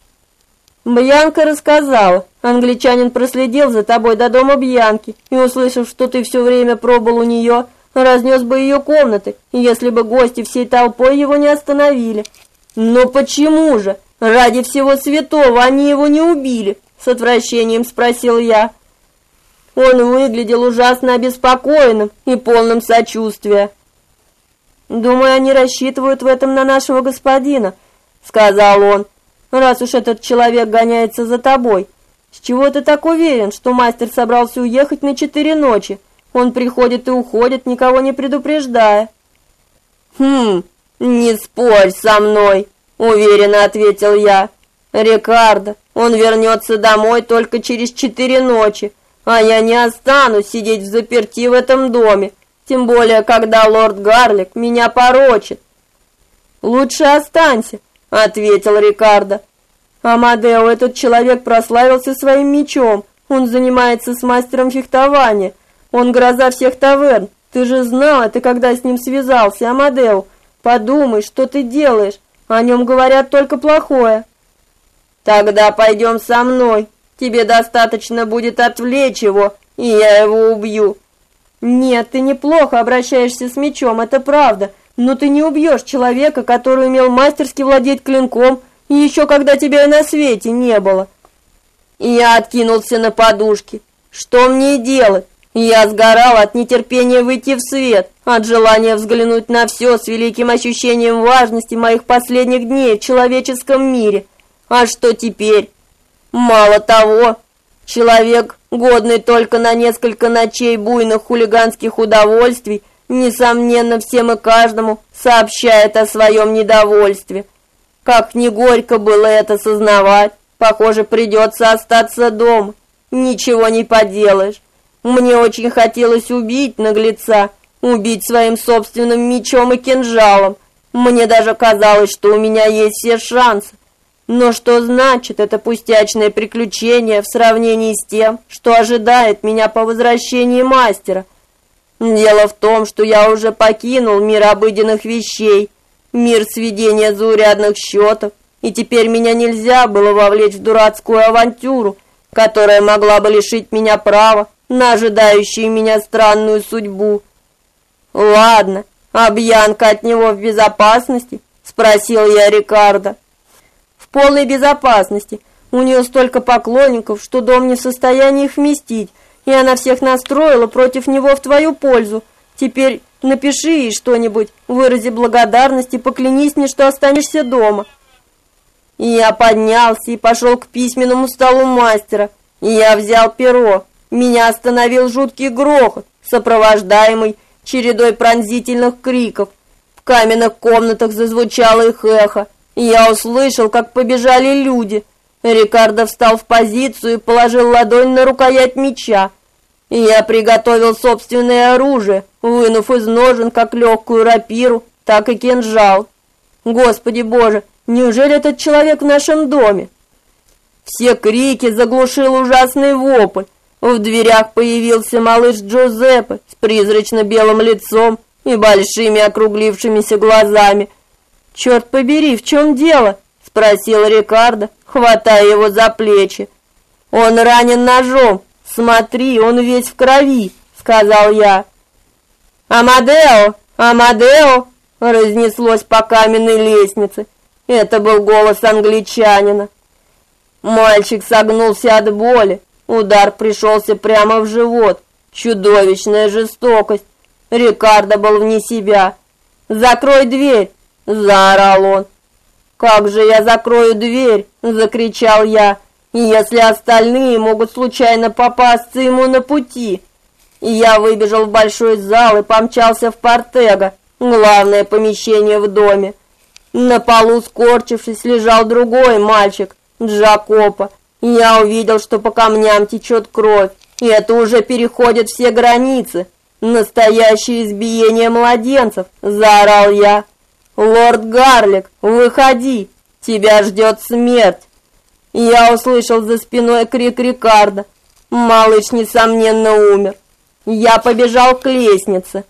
Бьянка рассказала. Англичанин проследил за тобой до дома Бьянки и, услышав, что ты все время пробыл у нее, разнес бы ее комнаты, если бы гости всей толпой его не остановили. Но почему же? Ради всего святого они его не убили, с отвращением спросил я. Он выглядел ужасно обеспокоенным и полным сочувствия. Думаю, они рассчитывают в этом на нашего господина, сказал он. Раз уж этот человек гоняется за тобой, с чего ты так уверен, что мастер собрался уехать на четыре ночи? Он приходит и уходит, никого не предупреждая. Хм, не спорь со мной, уверенно ответил я. Рикардо, он вернется домой только через четыре ночи. а я не останусь сидеть в заперти в этом доме, тем более когда лорд Гарлик меня порочит. Лучше останься, ответил Рикардо. Амадео, этот человек прославился своим мечом. Он занимается с мастером фехтования. Он гроза всех таверн. Ты же знал это, когда с ним связался, Амадео. Подумай, что ты делаешь. О нем говорят только плохое. Тогда пойдем со мной. Тебе достаточно будет отвлечь его, и я его убью. Нет, ты неплохо обращаешься с мечом, это правда. Но ты не убьешь человека, который умел мастерски владеть клинком, и еще когда тебя и на свете не было. И я откинулся на подушки. Что мне делать? Я сгорал от нетерпения выйти в свет, от желания взглянуть на все с великим ощущением важности моих последних дней в человеческом мире. А что теперь? Мало того, человек, годный только на несколько ночей буйных хулиганских удовольствий, несомненно, всем и каждому сообщает о своем недовольстве. Как не горько было это сознавать, похоже, придется остаться дома. Ничего не поделаешь. Мне очень хотелось убить наглеца, убить своим собственным мечом и кинжалом. Мне даже казалось, что у меня есть все шансы. Но что значит это пустячное приключение в сравнении с тем, что ожидает меня по возвращении мастера? Дело в том, что я уже покинул мир обыденных вещей, мир сведения заурядных счетов, и теперь меня нельзя было вовлечь в дурацкую авантюру, которая могла бы лишить меня права на ожидающую меня странную судьбу. Ладно, а Бьянка от него в безопасности? спросил я Рикардо. В полной безопасности. У нее столько поклонников, что дом не в состоянии их вместить, и она всех настроила против него в твою пользу. Теперь напиши ей что-нибудь, вырази благодарность и поклянись мне, что останешься дома. И я поднялся и пошел к письменному столу мастера. И я взял перо. Меня остановил жуткий грохот, сопровождаемый чередой пронзительных криков. В каменных комнатах зазвучало их эхо. И я услышал, как побежали люди. Рикардо встал в позицию и положил ладонь на рукоять меча. Я приготовил собственное оружие, вынув из ножен как легкую рапиру, так и кинжал. Господи Боже, Неужели этот человек в нашем доме? Все крики заглушил ужасный вопль. В дверях появился малыш Джузеппе с призрачно-белым лицом и большими округлившимися глазами. «Черт побери, в чем дело?» – спросил Рикардо, хватая его за плечи. «Он ранен ножом. Смотри, он весь в крови», – сказал я. «Амадео! Амадео!» – разнеслось по каменной лестнице. Это был голос англичанина. Мальчик согнулся от боли. Удар пришелся прямо в живот. Чудовищная жестокость. Рикардо был вне себя. «Закрой дверь!» – заорал он. «Как же я закрою дверь?» – закричал я. «Если остальные могут случайно попасться ему на пути?» И я выбежал в большой зал и помчался в Портего, главное помещение в доме. На полу, скорчившись, лежал другой мальчик, Джакопа. Я увидел, что по камням течет кровь, и это уже переходит все границы. Настоящее избиение младенцев, заорал я. Лорд Гарлик, выходи, тебя ждет смерть. Я услышал за спиной крик Рикардо. Малыш несомненно умер. Я побежал к лестнице.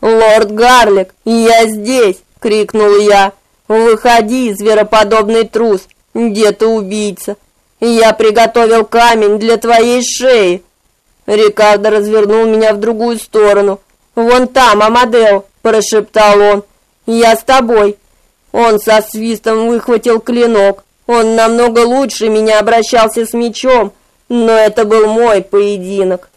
Лорд Гарлик, я здесь крикнул я. Выходи, звероподобный трус, где ты убийца? Я приготовил камень для твоей шеи. Рикардо развернул меня в другую сторону. Вон там, Амадео, прошептал он. Я с тобой. Он со свистом выхватил клинок. Он намного лучше меня обращался с мечом, но это был мой поединок.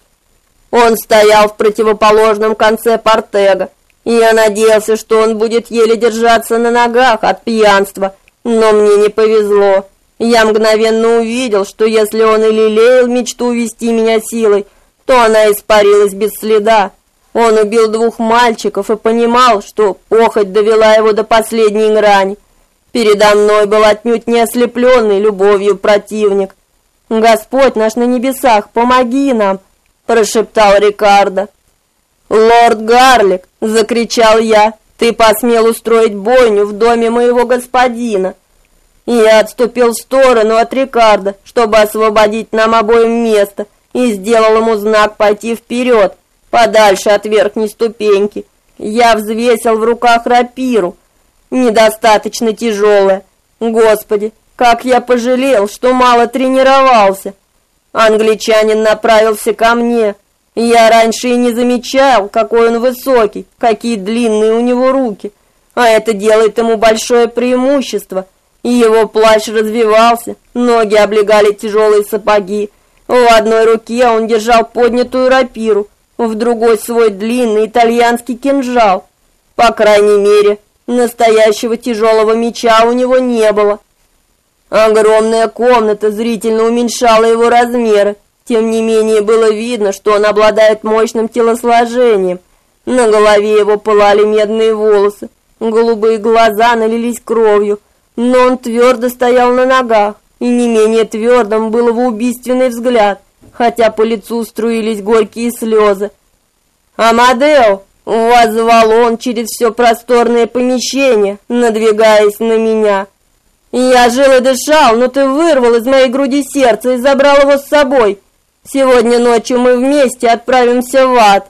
Он стоял в противоположном конце портега. Я надеялся, что он будет еле держаться на ногах от пьянства, но мне не повезло. Я мгновенно увидел, что если он и лелеял мечту увести меня силой, то она испарилась без следа. Он убил двух мальчиков и понимал, что похоть довела его до последней грани. Передо мной был отнюдь не ослепленный любовью противник. Господь наш на небесах, помоги нам!» – прошептал Рикардо. «Лорд Гарлик!» – закричал я. «Ты посмел устроить бойню в доме моего господина!» Я отступил в сторону от Рикардо, чтобы освободить нам обоим место, и сделал ему знак пойти вперед, подальше от верхней ступеньки. Я взвесил в руках рапиру, недостаточно тяжелая. Господи, как я пожалел, что мало тренировался. Англичанин направился ко мне. Я раньше и не замечал, какой он высокий, какие длинные у него руки. А это делает ему большое преимущество – и его плащ развивался, ноги облегали тяжелые сапоги. В одной руке он держал поднятую рапиру, в другой свой длинный итальянский кинжал. По крайней мере, настоящего тяжелого меча у него не было. Огромная комната зрительно уменьшала его размеры. Тем не менее было видно, что он обладает мощным телосложением. На голове его пылали медные волосы, голубые глаза налились кровью, но он твердо стоял на ногах, и не менее твердым был его убийственный взгляд, хотя по лицу струились горькие слезы. «Амадео!» — воззвал он через все просторное помещение, надвигаясь на меня. «Я жил и дышал, но ты вырвал из моей груди сердце и забрал его с собой. Сегодня ночью мы вместе отправимся в ад».